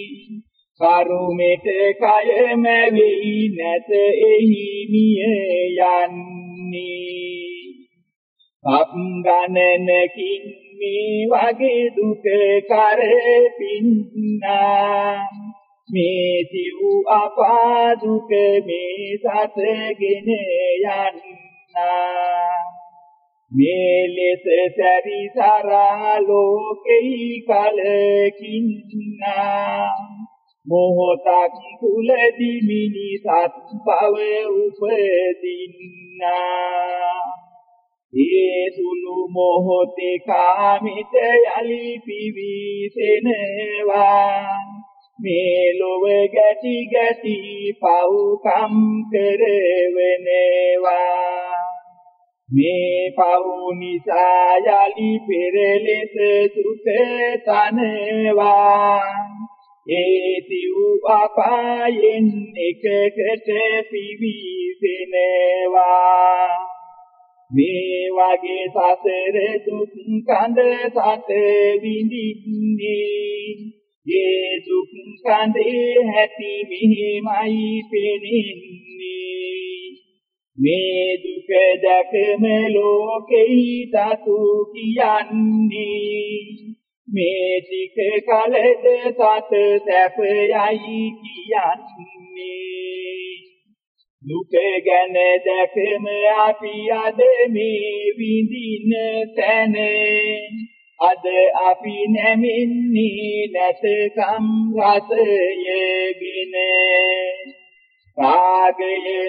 කරුමෙට කය මැවි නැත එහි මිය යන්නේ පප් ගණනකින් මේ වගේ දුක කරපින්නා මේ සිව් අපා දුක මේ සතගෙන යන්නා. මේ ලෙස සැරිසරා ලෝකෙහි කලකින්නා. මොහොතක් තුලදී මිනිසත් බව උපදින්නා. ඒ සුළු මොහොතේ කාමිත යලි පිවිසෙනවා. මේ ලොව ගැටි ගැටි පව්කම් කරවනවා. මේ පව් නිසා යලි පෙරලෙස දුක තනවා. ඒ සිව් අපායෙන් එකකට පිවිසෙනවා. මේ වගේ සසර දුක් කඳ සත විඳින්නේ. ඒ දුක් කඳේ ඇති මෙහිමයි පෙනෙන්නේ. මේ දුක දැකම ලෝකෙහි තතු කියන්නේ. මේ ටික කලද සත සැපයයි කියන්නේ. දුක ගැන දැකම අපි අද මේ විඳින තැන. අද අපි නැමින්නේ නැතකම් රසයගෙන. රාගය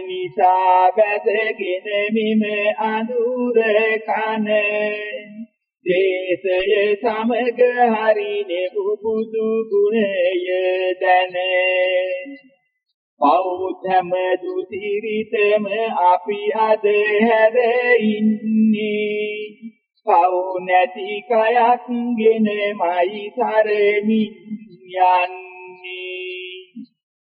නිසා බැසගෙන මිම අඳුර කන. දේශය සමග හරිනේ බුදු ගුණය දැනේ. පෞතම දුසිරිතම අපි අද හැර ඉන්නේ පව් නැති කයක්ගෙනමයි සරමින් යන්නේ.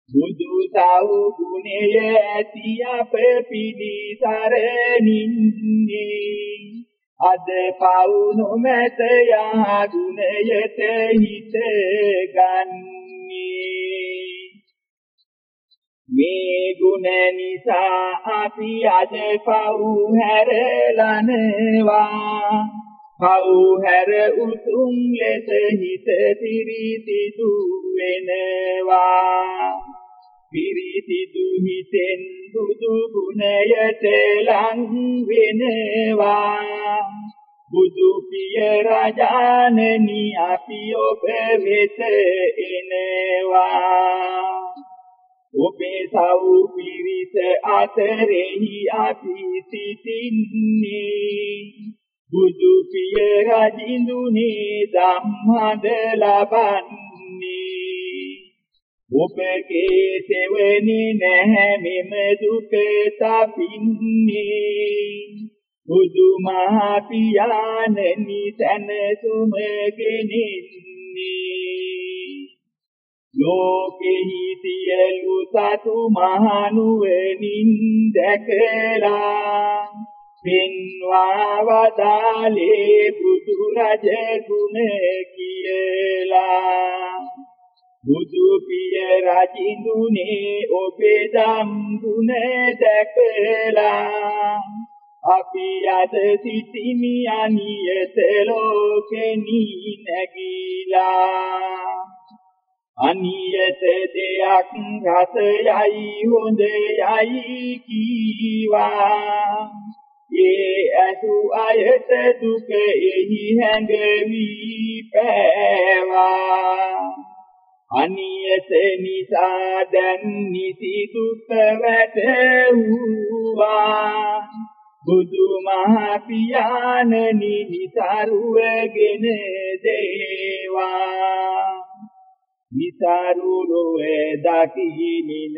බුදු සව් ගුණය ඇති අප පිළිසරණින්නේ අද පව් නොමැත යා ගුණයට හිත ගන්නේ මේ ගුණ නිසා අපි අද පව් හැරලනවා. පව් හැර උතුම් ලෙස හිත පිරිසිදු වෙනවා. පිරිසිදු හිතෙන් බුදු ගුණයට ලං වෙනවා. බුදු පිය රජානනි අපි ඔබ වෙත එනවා. ඔබේ සව් පිරිස අතරෙහි අපි සිටින්නේ. බුදු පිය රජිඳුනේ ධම්මද ලබන්නේ. ඔබගේ සෙවණි නැහැ මෙම දුක තපින්නේ. බුදු මහ පියාණනි සැනසුම ගෙනින්නේ ලෝකෙහි සියලු සතු මහනුවණින් දැකලා පින්වා වදාලේ බුදු රජ ගුණ කියලා. බුදු පිය රජිඳුනේ ඔබේ දම් ගුණ දැකලා. අපි අද සිටිමි අනියත ලෝකෙනි නැගීලා. අනියත දෙයක් රසයයි හොඳයයි කීවා. ඒ අසු අයත දුක එහි හැඟවි පෑවා. අනියත නිසා දැන් නිසි දුක වැටුවා බුදු මහ පියාණනි නිසරුවගෙන දේවා. නිසරුරෝේ දකිමින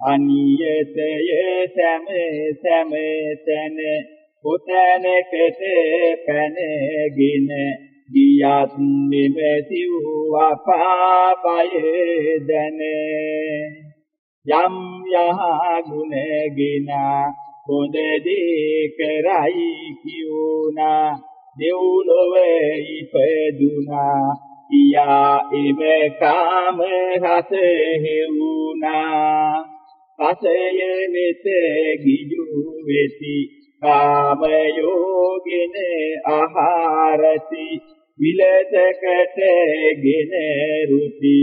අනියතය සෑම සෑම තැන කොතැනකට පැනගෙන ගියත් මෙමෙසිව් අපාපය දැන. යම් යහ ගුණගෙන හොඳ දේ කරයි කියුණා දෙව්ලොව ඉපදුනා. යා එම කාම රස හේුණා රසය වෙත ගිජු වෙති. කාම යෝගින ආහාරති. විලසකටගෙන රුති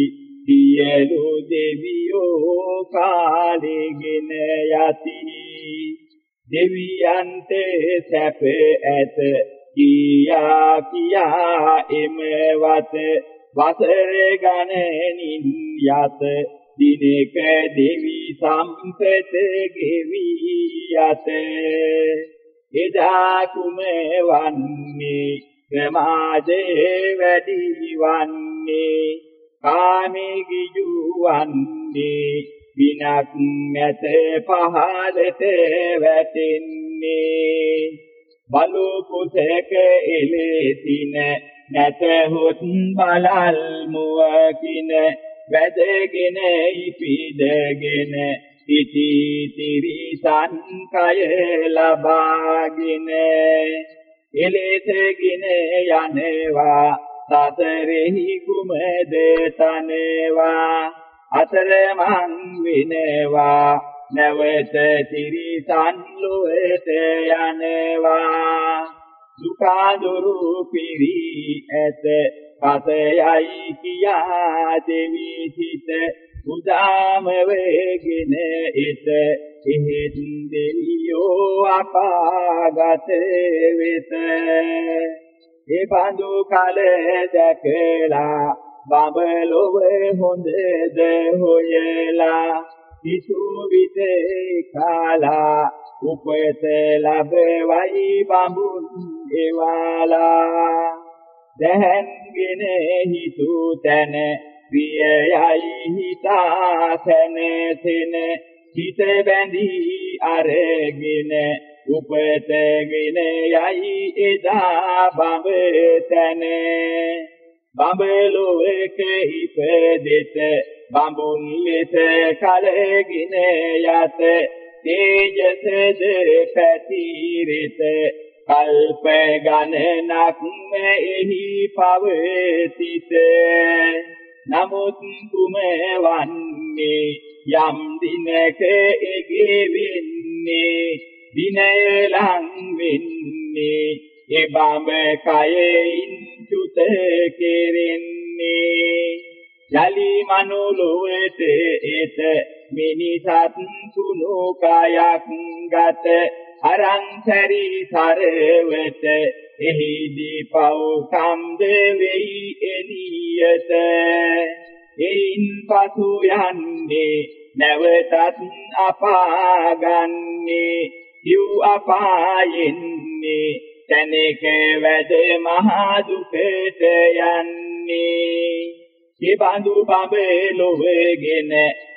සියලු දෙවියෝ කාලෙගෙන යති. දෙවියන්ට සැප ඇත කියා කියා එමවත. වසර ගණනින් යත දිනක දෙවි සම්පත ගෙවි යත. එදා කුම වන්නේ ප්‍රමාදේ වැඩි වන්නේ කාමී ගිජු වන්නේ විනක් නැත පහලට වැටෙන්නේ. බලු කුසක එලෙසින නැතහොත් බලල් මුවකින වැදගෙන ඉපිදගෙන ඉති තිරිසන් කය ලබාගෙන. එලෙසගෙන යනවා සතරෙහි කුමද තනවා. අතරමං වෙනවා. නැවත තිරිසන් ලොවට යනවා දුකාදුරු පිරි ඇත. පතයයි කියා දෙවි සිට උදාම වේගෙන එත එහෙත් දෙවියෝ අපාගත වෙත. ඒ බඳු කල දැකලා බබලොව හොඳද හොයලා කිසු විට කාලා උපත ලැබවයි බඹුන් එවාලා. දැහන්ගෙන හිතු තැන ප්‍රියයයි හිතා සැනසෙන හිත බැඳී අරගෙන උපතගෙන යයි එදා බඹ තැන. බඹලොවක ඉපදෙත බඹුන් ලෙස කලගෙන යත. තේජසද පැතිරෙත කල්ප ගණනක් එහි පවතිත. නමුත් කුම වන්නේ යම් දිනක එගේ වෙන්නේ දිනය ලං වෙන්නේ. ඒ බඹ කයෙන් චුත කෙරෙන්නේ. යලි මනුලොවට එත මිනිසත් සුණු කායක් ගත. අරන් සැරි සරවත එහිදී පව් සම්ද වෙයි එනියත එයින් පසු යන්නේ නැවතත් අපාගන්නේ. යු අපායෙන්නේ තැනක වැඩ මහා දුකට යන්නේ. සිබඳු බඹේ ලොවගෙන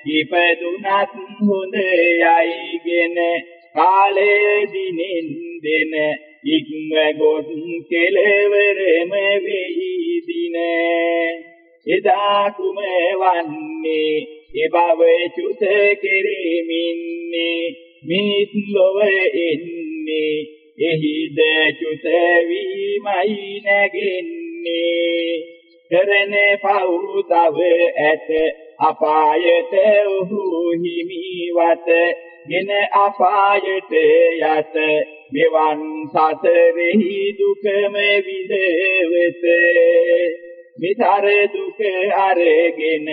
ඉපදුනත් හොඳ යයිගෙන කාලේ දිනෙන් දෙන ඉක්ම ගොත් කෙලවරම වෙයි දින එදා කුම වන්නේ එබව චුත කෙරෙමින්නේ මිනිස් ලොව එන්නේ එහිද චුත වීමයි නැගෙන්නේ. කරන පව් තව ඇත අපායට ඔහු හිමිවත ගෙන අපායට යත මෙවන් සසරෙහි දුකම විඳවෙත. මිතර දුක අරගෙන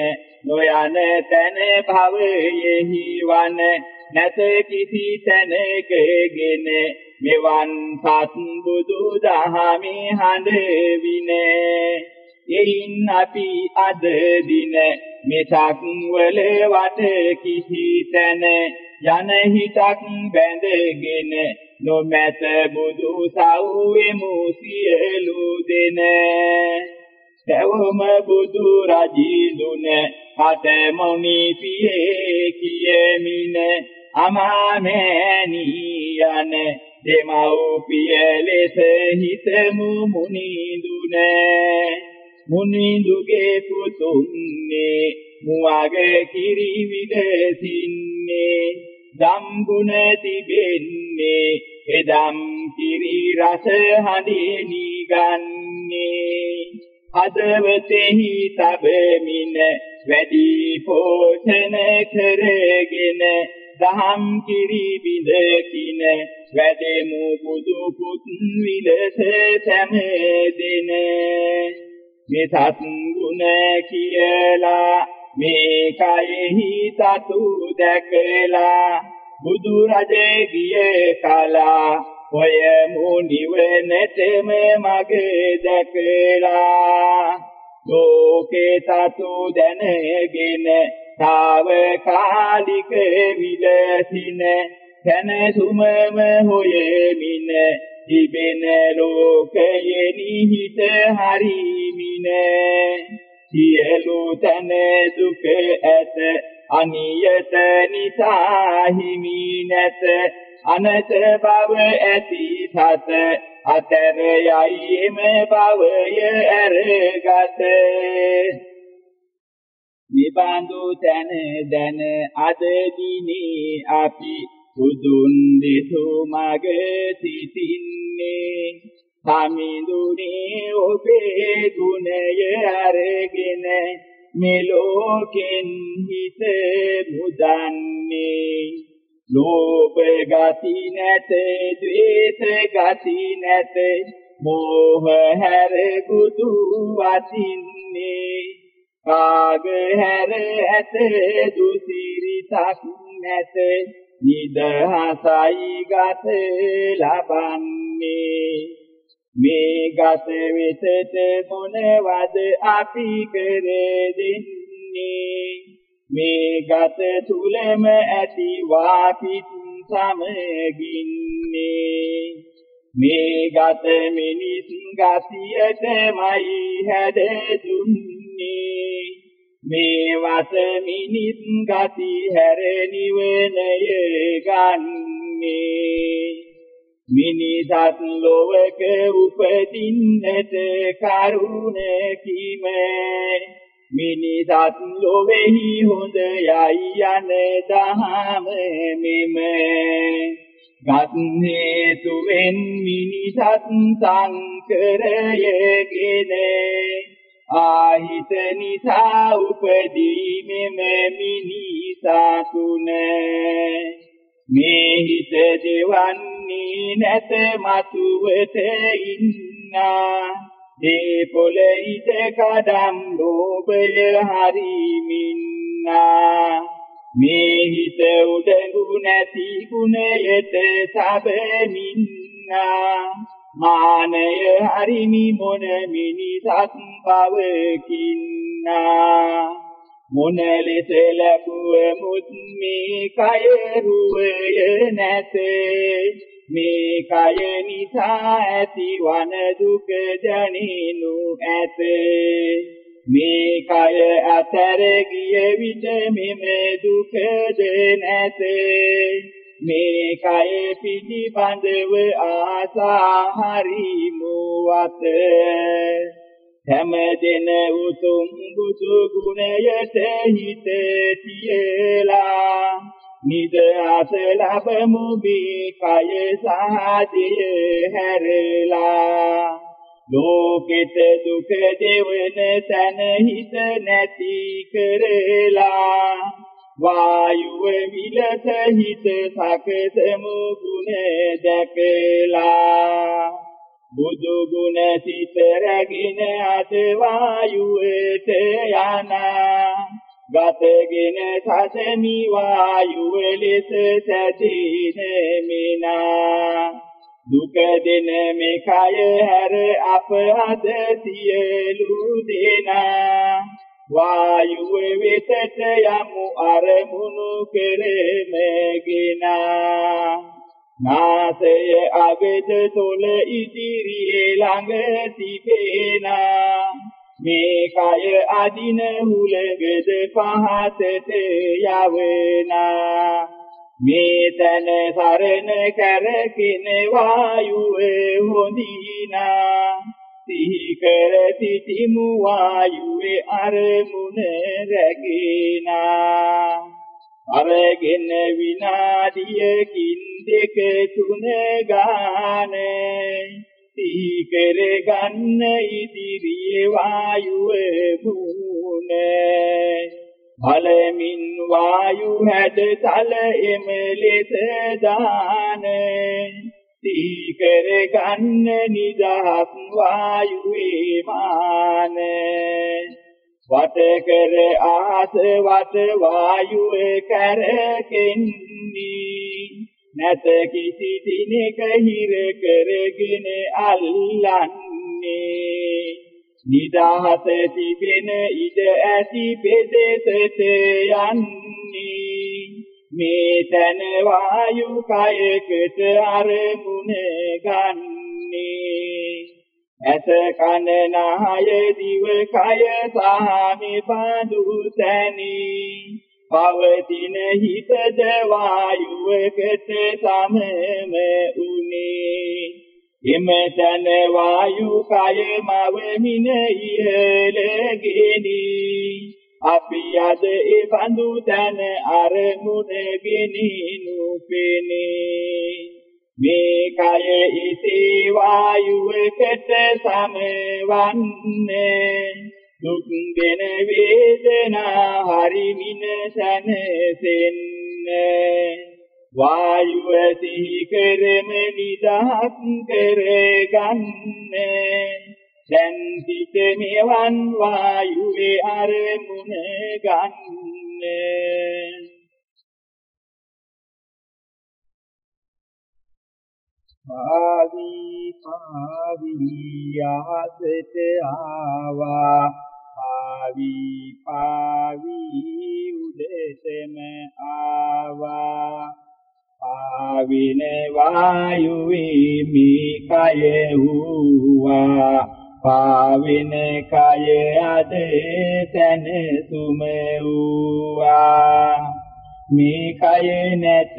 නොයන තැන භවයෙහි වන නැත කිසි තැනකගෙන මෙවන් සත් බුදු දහමේ හඬ විනේ එයින් අපි අද දින මෙසක් වල වට කිසි තැන යන හිතක් බැඳගෙන නොමැත බුදු සව්වෙමු සියලු දෙන. සවම බුදු රජිදුන හත මොනි පියේ කියමින අමාමෑණි යන දෙමව්පිය ලෙස හිතමු මුනිදුනේ මුනිඳුගේ පුතුන්නේ මුවගේ කිරි විදසින්නේ දම්ගුණ තිබෙන්නේ එදම් කිරි රස හඳිනි ගන්නේ. හදවතෙහි තබමින වැඩි පෝෂණ කරගෙන දහම් කිරි බිඳකින වැඩෙමු බුදු පුත් විලස සැමදෙන. මේ සත් ගුණ කියලා මේ කයෙහි සතු දැකලා බුදු රජේ ගිය කලා ඔය මුනිවනටම මග දැකලා ලෝකේ සතු දැනගෙන తాවකාලික විදසින සැනසුමම හොයමින තිබෙන ලෝකයේ නිහිත හරිමින. සියලු තන දුක ඇත අනියත නිසා හිමි නැත. අනත බව ඇති සත අතර යයිම බවය ඇරගත. නිබඳු තන දන අද දිනේ අපි බුදුන් දෙතු මග සිටින්නේ. සමිඳුනේ ඔබේ ගුණය අරගෙන මෙලෝකෙන් හිත මුදන්නේ. ලෝභ ගති නැත ද්වේෂ ගති නැත මෝහ හැර බුදු වසින්නේ කාග හැර ඇත දුසිරිතක් නැත නිදහසයි ගත ලබන්නේ. මේ ගත වෙතට මොනවද අපි කර දෙන්නේ මේ ගත තුලම ඇති වාපිත් සමගින්නේ. මේ ගත මිනිස් ගතියටමයි හැද දුන්නේ මේ වත මිනිස් ගති හැර නිවනය ගන්නේ. මිනිසත් ලොවක උපදින්නට කරුණ කීමේ මිනිසත් ලොවේහි හොඳ යයි යන දහම මෙම. ගත් හේතුවෙන් මිනිසත් සංකරයගෙන ආහිත නිසා උපදී මෙම මිනිසා තුන මේ හිත දෙවන්නේ නැත මතුවත ඉන්නා. ඒ පොළ ඉද කඩම් ලෝභය හරිමින්නා මේ හිත උඩඟු නැති ගුණයට සබමින්නා මානය හරිමි මොන මිනිසත් පවකින්නා මොන ලෙස ලැබුවමුත් මේ කය රුවය නැත. මේ කය නිසා ඇතිවන දුක දැනිනු ඇත. මේ කය අතර ගිය විට මෙම දුකද නැත මේ කය පිළිබඳව ආසා හරිමු වත හැම දින උතුම් බුදු ගුණයට හිත තියලා නිදහස ලැබමු මේ කය සාදිය හැරලා. ලෝකෙත දුක දෙවන තන හිත නැති කරලා. වායුව විලස හිත සකසමු ගුණ දැකලා. බුදු ගුණ සිත රැගෙන අද වායුවට යනා. ගතගෙන සසමි වායුව ලෙස සැදීන මිනා. දුක දෙන මේ කය හැර අප අද සියලු දෙනා. වායුව වෙතට යමු අරමුණු කෙරෙමගිනා. නාසය අගද තොල ඉදිරියේ ළඟ තිබේනා. මේ කය අදින හුලගද පහතට යවනා. මේ තන සරණ කරකින වායුව හොඳිනා. සිහි කර සිටිමු වායුවේ අරමුණ රැගිනා. අරගෙන විනාඩියකින් දෙක තුන ගානේ. සිහි කර ගන්න ඉදිරියේ වායුව මුනේ බලමින් වායු හැද තල එම ලෙස දානේ. සීකර ගන්න නිදහස් වායුවේ මානේ. වට කර ආස වට වායුවේ කරකෙන්නේ. නැත කිසි දිනක හිර කරගෙන අල්ලන්නේ. නිදහස තිබෙන ඉඩ ඇති පෙදෙසට යන්නේ. මේ තන වායු කයකට අරමුණ ගන්නේ. ඇස කන නාය දිව කය සාමි බඳු තැනී. පවතින හිතද වායුවකට සමම උනේ. එම තන වායු කය මවමින ඉහළගෙනි. අපි අද ඒ බඳු තන අරමුණ ගෙනිනු පෙනේ. මේ කය ඉසේ වායුවකට සමවන්නේ. දුක් දෙන වේදනා හරිමින සැනසෙන්නේ වායුව සිහි කරම නිදහස් කරගන්නේ. දැන් සිට මෙවන් වායුවේ අරමුණ ගන්නේ. පාවි පාවි ආසත ආවා පාවි පාවි උදෙසම ආවා පාවින වායුවේ මේ කය වූවා පාවින කය අද තන සුම වූවා මේ කය නැත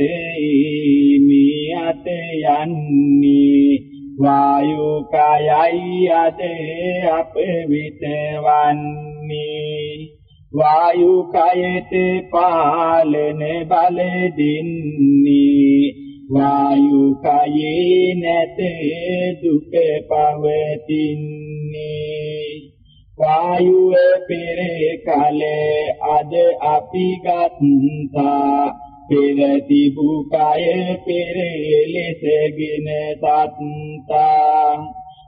මේ අත යන්නේ. වායු කයයි අද අප විතවන්නේ වායු කයට පාලන බල දින්නේ. වායු කයේ නැත දුක පවතින්නේ. වායුව පෙර කල අද අපි ගත්තා. පෙර තිබු කය පෙර ලෙසගෙන තත්තා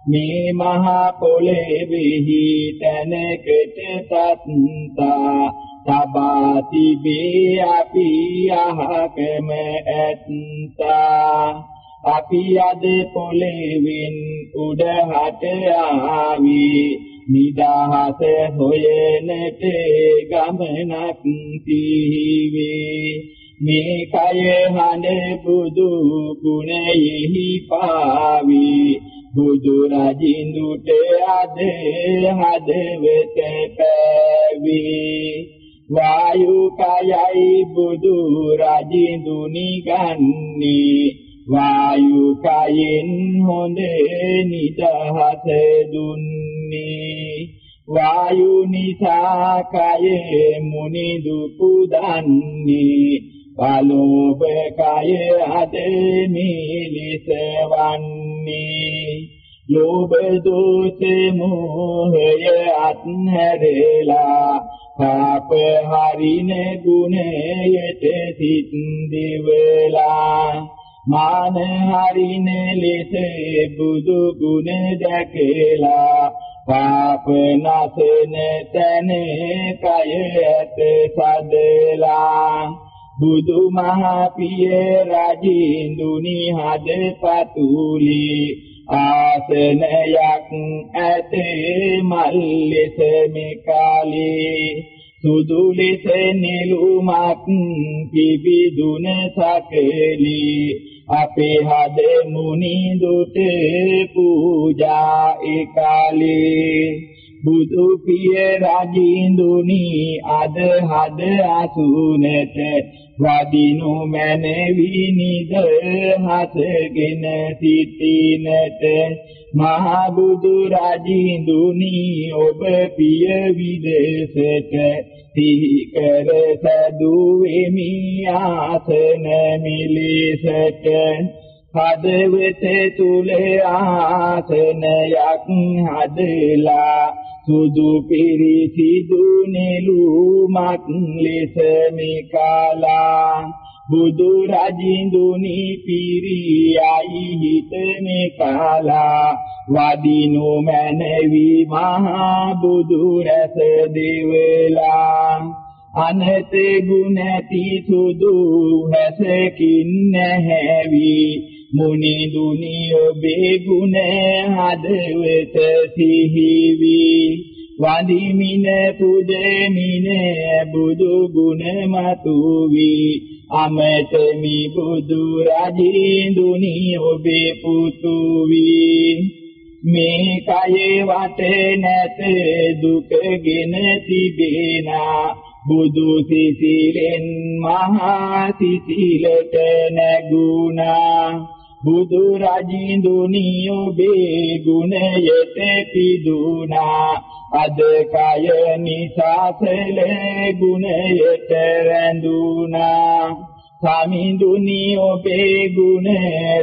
මේ මහ පොළෙෙහි තැනකට තත්තා තබා තිබේ අපි අහකම ඇත්තා. අපි අද පොළෙවින් උඩහට ආවි නිදහස හොයනට ගමනක් තීවේ මේ කය හඬ බුදු ගුණයෙහි පාවි. බුදු රජින්දුට අද හදවත පැවි. වායු කයයි බුදු රජින්දුනි ගන්නේ වායු කයෙන් හොඳ නිදහස දුන්නේ. වායු නිසා කයේ මුනිදු පුදන්නේ පලෝභ කය අද මිලිස වන්නේ ලෝභ දෝෂ මෝහය අත්හැරලා පාප හරින ගුණයට සිත් දෙවලා. මාන හරින ලෙස බුදු ගුණ දැකලා පාප නැසෙන තැන කය ඇත සදලා. බුදු මහ පිය රජින්දුනි හද පතුලි ආසනයක් ඇත මල් ලෙස මෙකාලේ. සුදු ලෙස නිලුමක් පිබිදුන සකලි. අපේ හද මුනි දුට පූජා ඒකාලේ බුදු පිය රජින්දුනි අද හද අසුනට වදිනු මැනවි නිද හසගෙන සිටිනට මහ බුදු රජින්දුනි ඔබ පිය විදේශට සිහි කර සදුවෙමි ආසන මිලිසට හදවත තුල ආසනයක් හදලා සුදු පිරිසිදු නෙළුමක් ලෙස මිකාලා බුදු රජින්දුනි පිරියයි හිත මිකාලා. වදිනු මැනවි මහා බුදු රස දෙවලා. අනත ගුණති සුදු හැසකින් නැහැවි. මුනි දුනි ඔබේ ගුණ හදවත සිහිවි. වඳිමින පුදෙමින බුදු ගුණ මතුවි. අමතමි බුදු රජින්දුනි ඔබේ පුතුවි මේ කයේ වටේ නැත දුකගෙන තිබේනා. බුදු සිසිලෙන් මහා සිසිලට නැගුණා. බුදු රජින්දුනි ඔබේ ගුණයට පිදුනා අද කය නිසාසල ගුණයට රැඳුනා සමිඳුනි ඔබේ ගුණ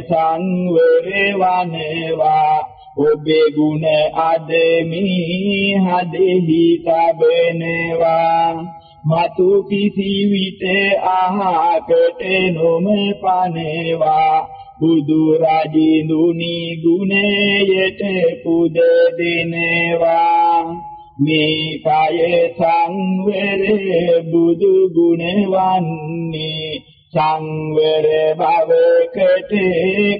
සංවර වනවා. ඔබේ ගුණ අද මේ හදෙහි තබනවා. මතු කිසි විට අහකට නොම පනවා බුදු රජිනුනි ගුණයට පුද දෙනවා. මේ කය සංවර බුදු ගුණ වන්නේ. සංවර භවකට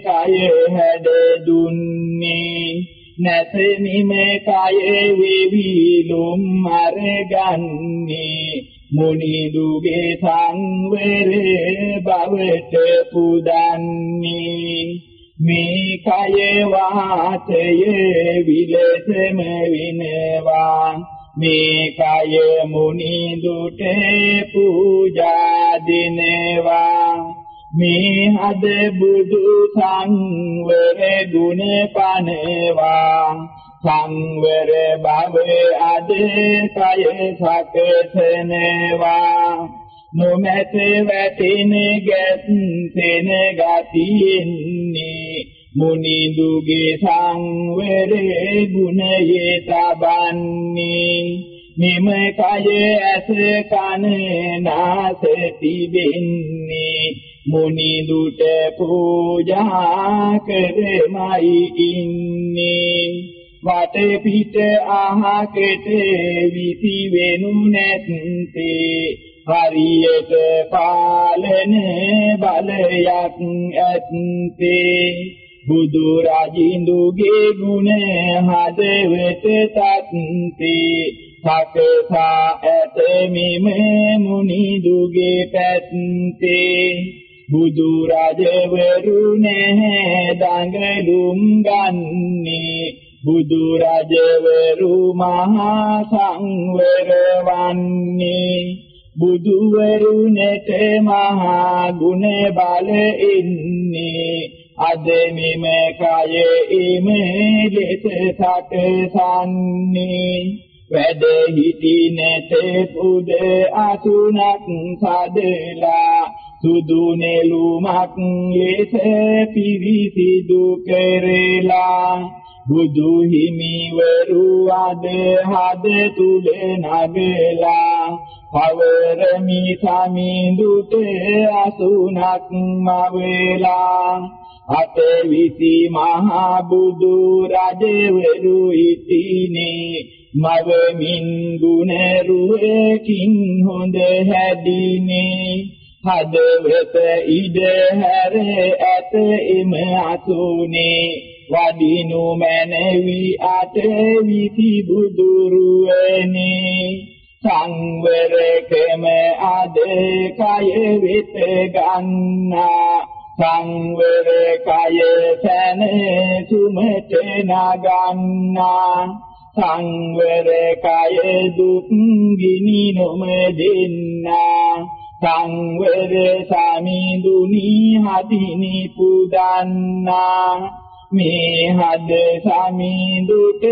කය හැද දුන්නේ. නැසෙමිම කය වෙවි ලොම් අරගන්නේ. මුනි දුගේ සංවර භවට පුදන්නේ. මේ කය වාතය විලසම විනවා. මේ කය මුනි දුට පූජා දිනවා. මේ හද බුදු සංවර ගුණ පනවා. සංවර බව අද කය සකසනවා. නොමැත වැටෙන ගැත්තෙන ගතියෙන්නේ. මුනිදුගේ සංවරේ ගුණයේ තබන්නේ. මෙම කය ඇස කන නාසය තිබෙන්නේ. මුනිදුට පූජා කරමයි ඉන්නේ. වටපිට අහකට විසි වෙනු නැත්තේ. හරියට පාලන බලයක් ඇත්තේ. බුදු රජින්දුගේ ගුණ හදවත තත්තේ. සකසා ඇත මෙම මුනි දුගේ පැත්තේ. බුදු රජවරු නැහැ දඟලුම් ගන්නේ. බුදු රජවරු මහා සංවර වන්නේ බුදුවරුනට මහා ගුණ බල ඉන්නේ අද මෙම කය එම ලෙස සටසන්නේ වැඩ හිටිනට පුද අසුනක් සදලා. සුදු නෙළුමක් ලෙස පිවිසිදු කරලා. බුදු හිමිවරු අද හද තුල නගලා පවරමි සමිඳුට අසුනක් මවෙලා අතවිසි මහා බුදු රජවරු ඉතිනේ මවමින් ගුණ රුවකින් හොඳ හැදිනේ හදවත ඉඩ හැර ඇත එම අසුනේ වඩිනු මැනවි අත විසි බුදුරුවනේ සංවරකම අද කය වෙත ගන්නා. සංවර කය සැන සුමට නගන්නා. සංවර කය දුක් ගිනි නොම දෙන්නා. සංවර සමිඳුනි හදිනි පුදන්නා. මේ හද සමිඳුට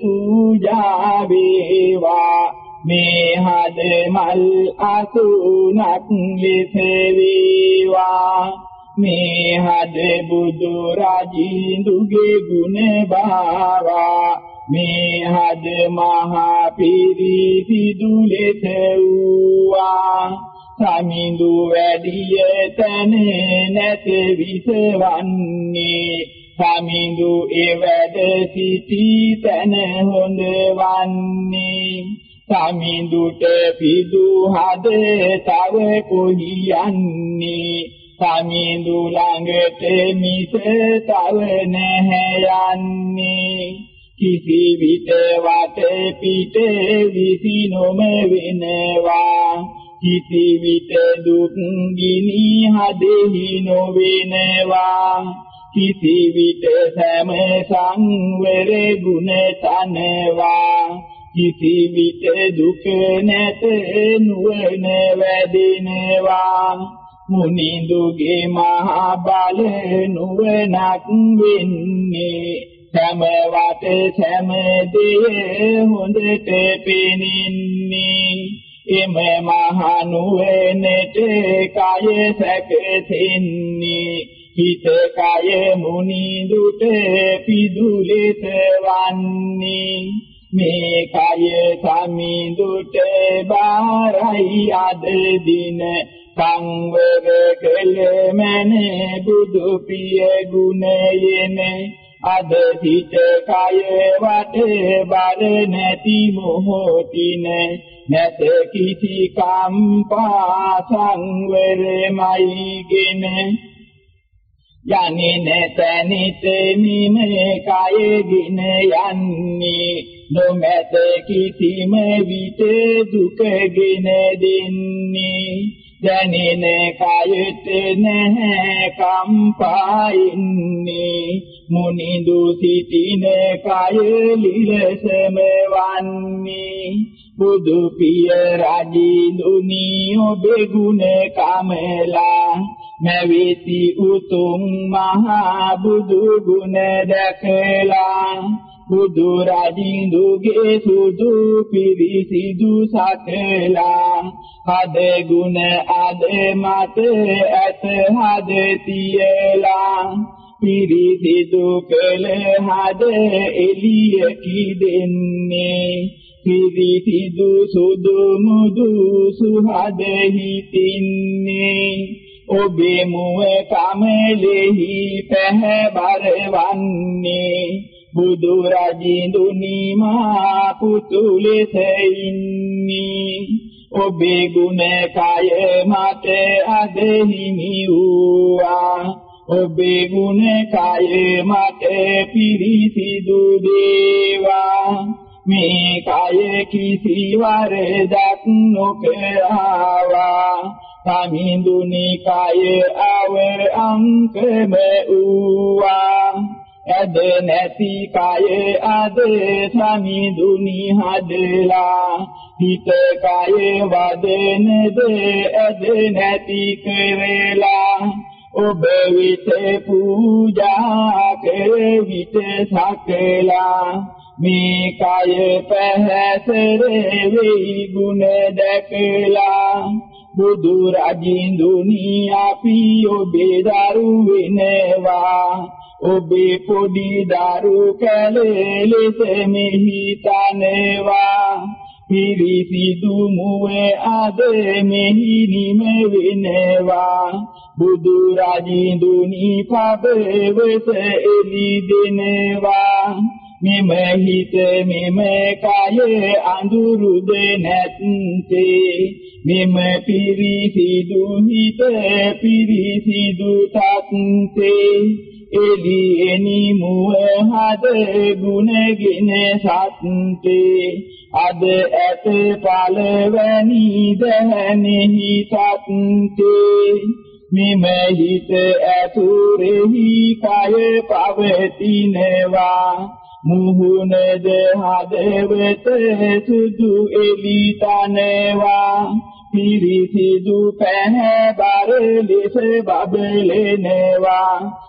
පූජා වේවා. මේ හද මල් අසුනක් ලෙස වේවා. මේ හද බුදු රජින්දුගේ ගුණ බාවා. මේ හද මහා පිරිසිදු ලෙස වූවා. සමිඳු වැඩිය තන නැත විසවන්නේ. සමිඳු එවැඩ සිටි තන හොඳ වන්නේ. සමිඳුට පිදු හද තව කොහි යන්නේ? සමිඳු ළඟට මිස තව නැහැ යන්නේ. කිසි විට වට පිට විසි නොම වෙනවා. කිසි විට දුක් ගිනි හදෙහි නොවෙනවා. කිසි විට සෑම සංවර ගුණ තනවා. කිසි විට දුක නැත නුවණ වැඩෙනවා මුනිඳුගේ මහා බල නුවණක් වෙන්නේ. සෑම වට සෑම දේ හොඳට පෙනින්නේ. එම මහා නුවණට කය සැකසෙන්නේ. හිත කය මුනිඳුට පිදුලෙස වන්නේ. මේ කය සමිඳුට බාරයි අද දින. සංවර කළ මන බුදු පිය ගුණයෙන් අද සිට කය වටේ බර නැති මොහොතින. නැත කිසි කම්පා සංවරමයිගෙන යන්නේ නැතනිත මිමේ කයගෙන යන්නේ. නොමැත කිසිම විට දුකගෙන දෙන්නේ. දැනෙන කයට නැහැ කම්පායින්නේ. මුනිදු සිටින කය ලිලසම වන්නේ. බුදු පිය රජිඳුනි ඔබේ ගුණ කමලා. මැවිති උතුම් මහා බුදු ගුණ දැකලා බුදු රජින්දුගේ සුදු පිරිසිදු සකලා. හද ගුණ අද මත ඇත හද තියලා. පිරිසිදු කළ හද එළිය කිදෙන්නේ පිරිසිදු සුදු මුදු සුහද හිතින්නේ ඔබේ මුව කමලෙහි පැහැබර වන්නේ බුදු රජින්දුනි මා පුතු ලෙස ඉන්නේ. ඔබේ ගුණ කය මත අද හිමි වූවා. ඔබේ ගුණ කය මත පිරිසිදු දේවා. මේ කය කිසි වරදක් නොකරවා. සමිඳුනි කය අව අංකම ඌවා ඇද නැති කය අද සමිඳුනි හදලා. හිත කය වදනද ඇද නැති කරලා. ඔබ විත පූජා කර විත සකලා. මේ කය පැහැසර වෙයි ගුණ දැකලා. බුදු රජින්දුනි අපි ඔබේ දරු වෙනවා. ඔබේ පොඩි දරු කැලේ ලෙස මෙහි තනවා. පිරිසිදු මුවේ අද මෙහි නිම වෙනවා බුදු රජින්දුනි පබවස එලි දෙනවා. මෙම හිත මෙම කය අඳුරුද නැත්තේ. මෙම පිරිසිදු හිත පිරිසිදු තත්තේ එළියෙනි මුව හද ගුණගෙන සත්තේ අද ඇත පළවැනි දැනෙහි සත්තේ මෙම හිත ඇතුරෙහි කය පවතිනවා. මුහුණද හදවත සුදු එලි තනවා. පිරිසිදු පැහැබර ලෙස බබලෙනවා.